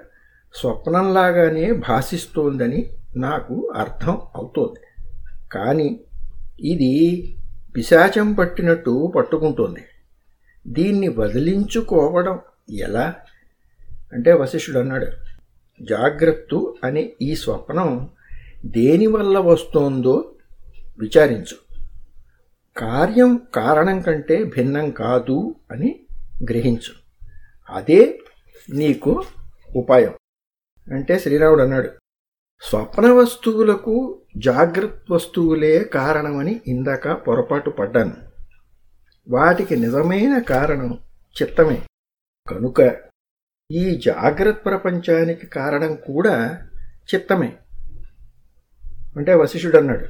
స్వప్నంలాగానే భాషిస్తోందని నాకు అర్థం అవుతోంది. కానీ ఇది పిశాచం పట్టినట్టు పట్టుకుంటోంది. దీన్ని వదిలించుకోవడం ఎలా? అంటే వశిష్ఠుడు అన్నాడు జాగ్రత్త అనే ఈ స్వప్నం దేనివల్ల వస్తోందో విచారించు. కార్యం కారణం కంటే భిన్నం కాదు అని గ్రహించు. అదే నీకు ఉపాయం. అంటే శ్రీరాముడు అన్నాడు స్వప్న వస్తువులకు జాగ్రత్త వస్తువులే కారణమని ఇందాక పొరపాటు పడ్డాను. వాటికి నిజమైన కారణం చిత్తమే. కనుక ఈ జాగ్రత్త ప్రపంచానికి కారణం కూడా చిత్తమే. అంటే వశిష్ఠుడు అన్నాడు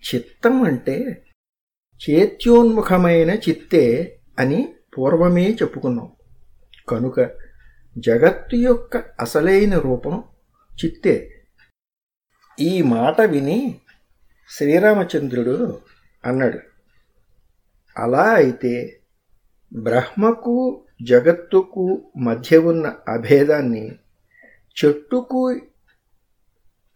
చిత్తం అంటే చేత్యోన్ముఖమైన చిత్తే అని పూర్వమే చెప్పుకున్నాం. కనుక జగత్తు యొక్క అసలైన రూపం చిత్తే. ఈ మాట విని శ్రీరామచంద్రుడు అన్నాడు అలా అయితే బ్రహ్మకు జగత్తుకు మధ్య ఉన్న అభేదాన్ని చెట్టుకు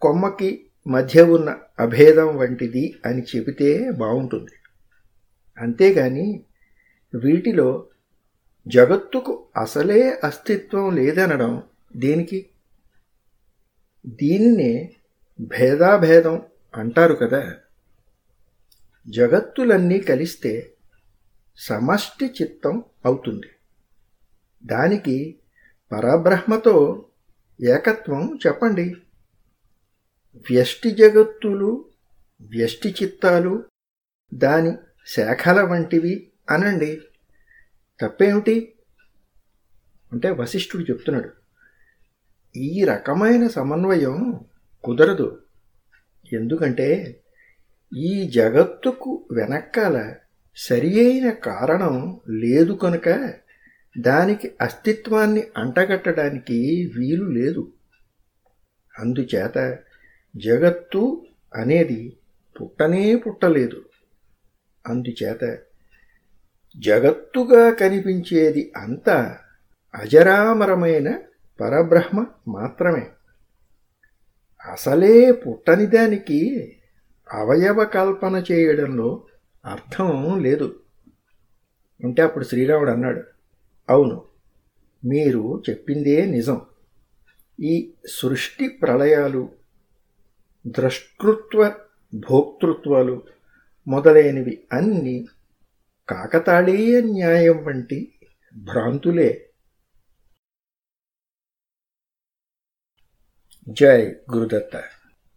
కొమ్మకి మధ్య ఉన్న అభేదం వంటిది అని చెబితే బాగుంటుంది. అంతేగాని వీటిలో జగత్తుకు అసలే అస్తిత్వం లేదనడం దేనికి? దీనినే భేదాభేదం అంటారు కదా. జగత్తులన్నీ కలిస్తే సమష్టి చిత్తం అవుతుంది. దానికి పరబ్రహ్మతో ఏకత్వం చెప్పండి. వ్యష్టి జగత్తులు వ్యష్టి చిత్తాలు దాని శాఖల వంటివి అనండి. తప్పేమిటి? అంటే వశిష్ఠుడు చెప్తున్నాడు ఈ రకమైన సమన్వయం కుదరదు. ఎందుకంటే ఈ జగత్తుకు వెనకాల సరి అయిన కారణం లేదు కనుక దానికి అస్తిత్వాన్ని అంటగట్టడానికి వీలు లేదు. అందుచేత జగత్తు అనేది పుట్టనే పుట్టలేదు. అందుచేత జగత్తుగా కనిపించేది అంతా అజరామరమైన పరబ్రహ్మ మాత్రమే. అసలే పుట్టని దానికి అవయవ కల్పన చేయడంలో అర్థం లేదు. అంటే అప్పుడు శ్రీరాముడు అన్నాడు అవును మీరు చెప్పిందే నిజం. ఈ సృష్టి ప్రళయాలు ద్రష్టృత్వ భోక్తృత్వాలు మొదలైనవి అన్నీ కాకతాళీయ న్యాయం వంటి భ్రాంతులే. జై గురుదత్త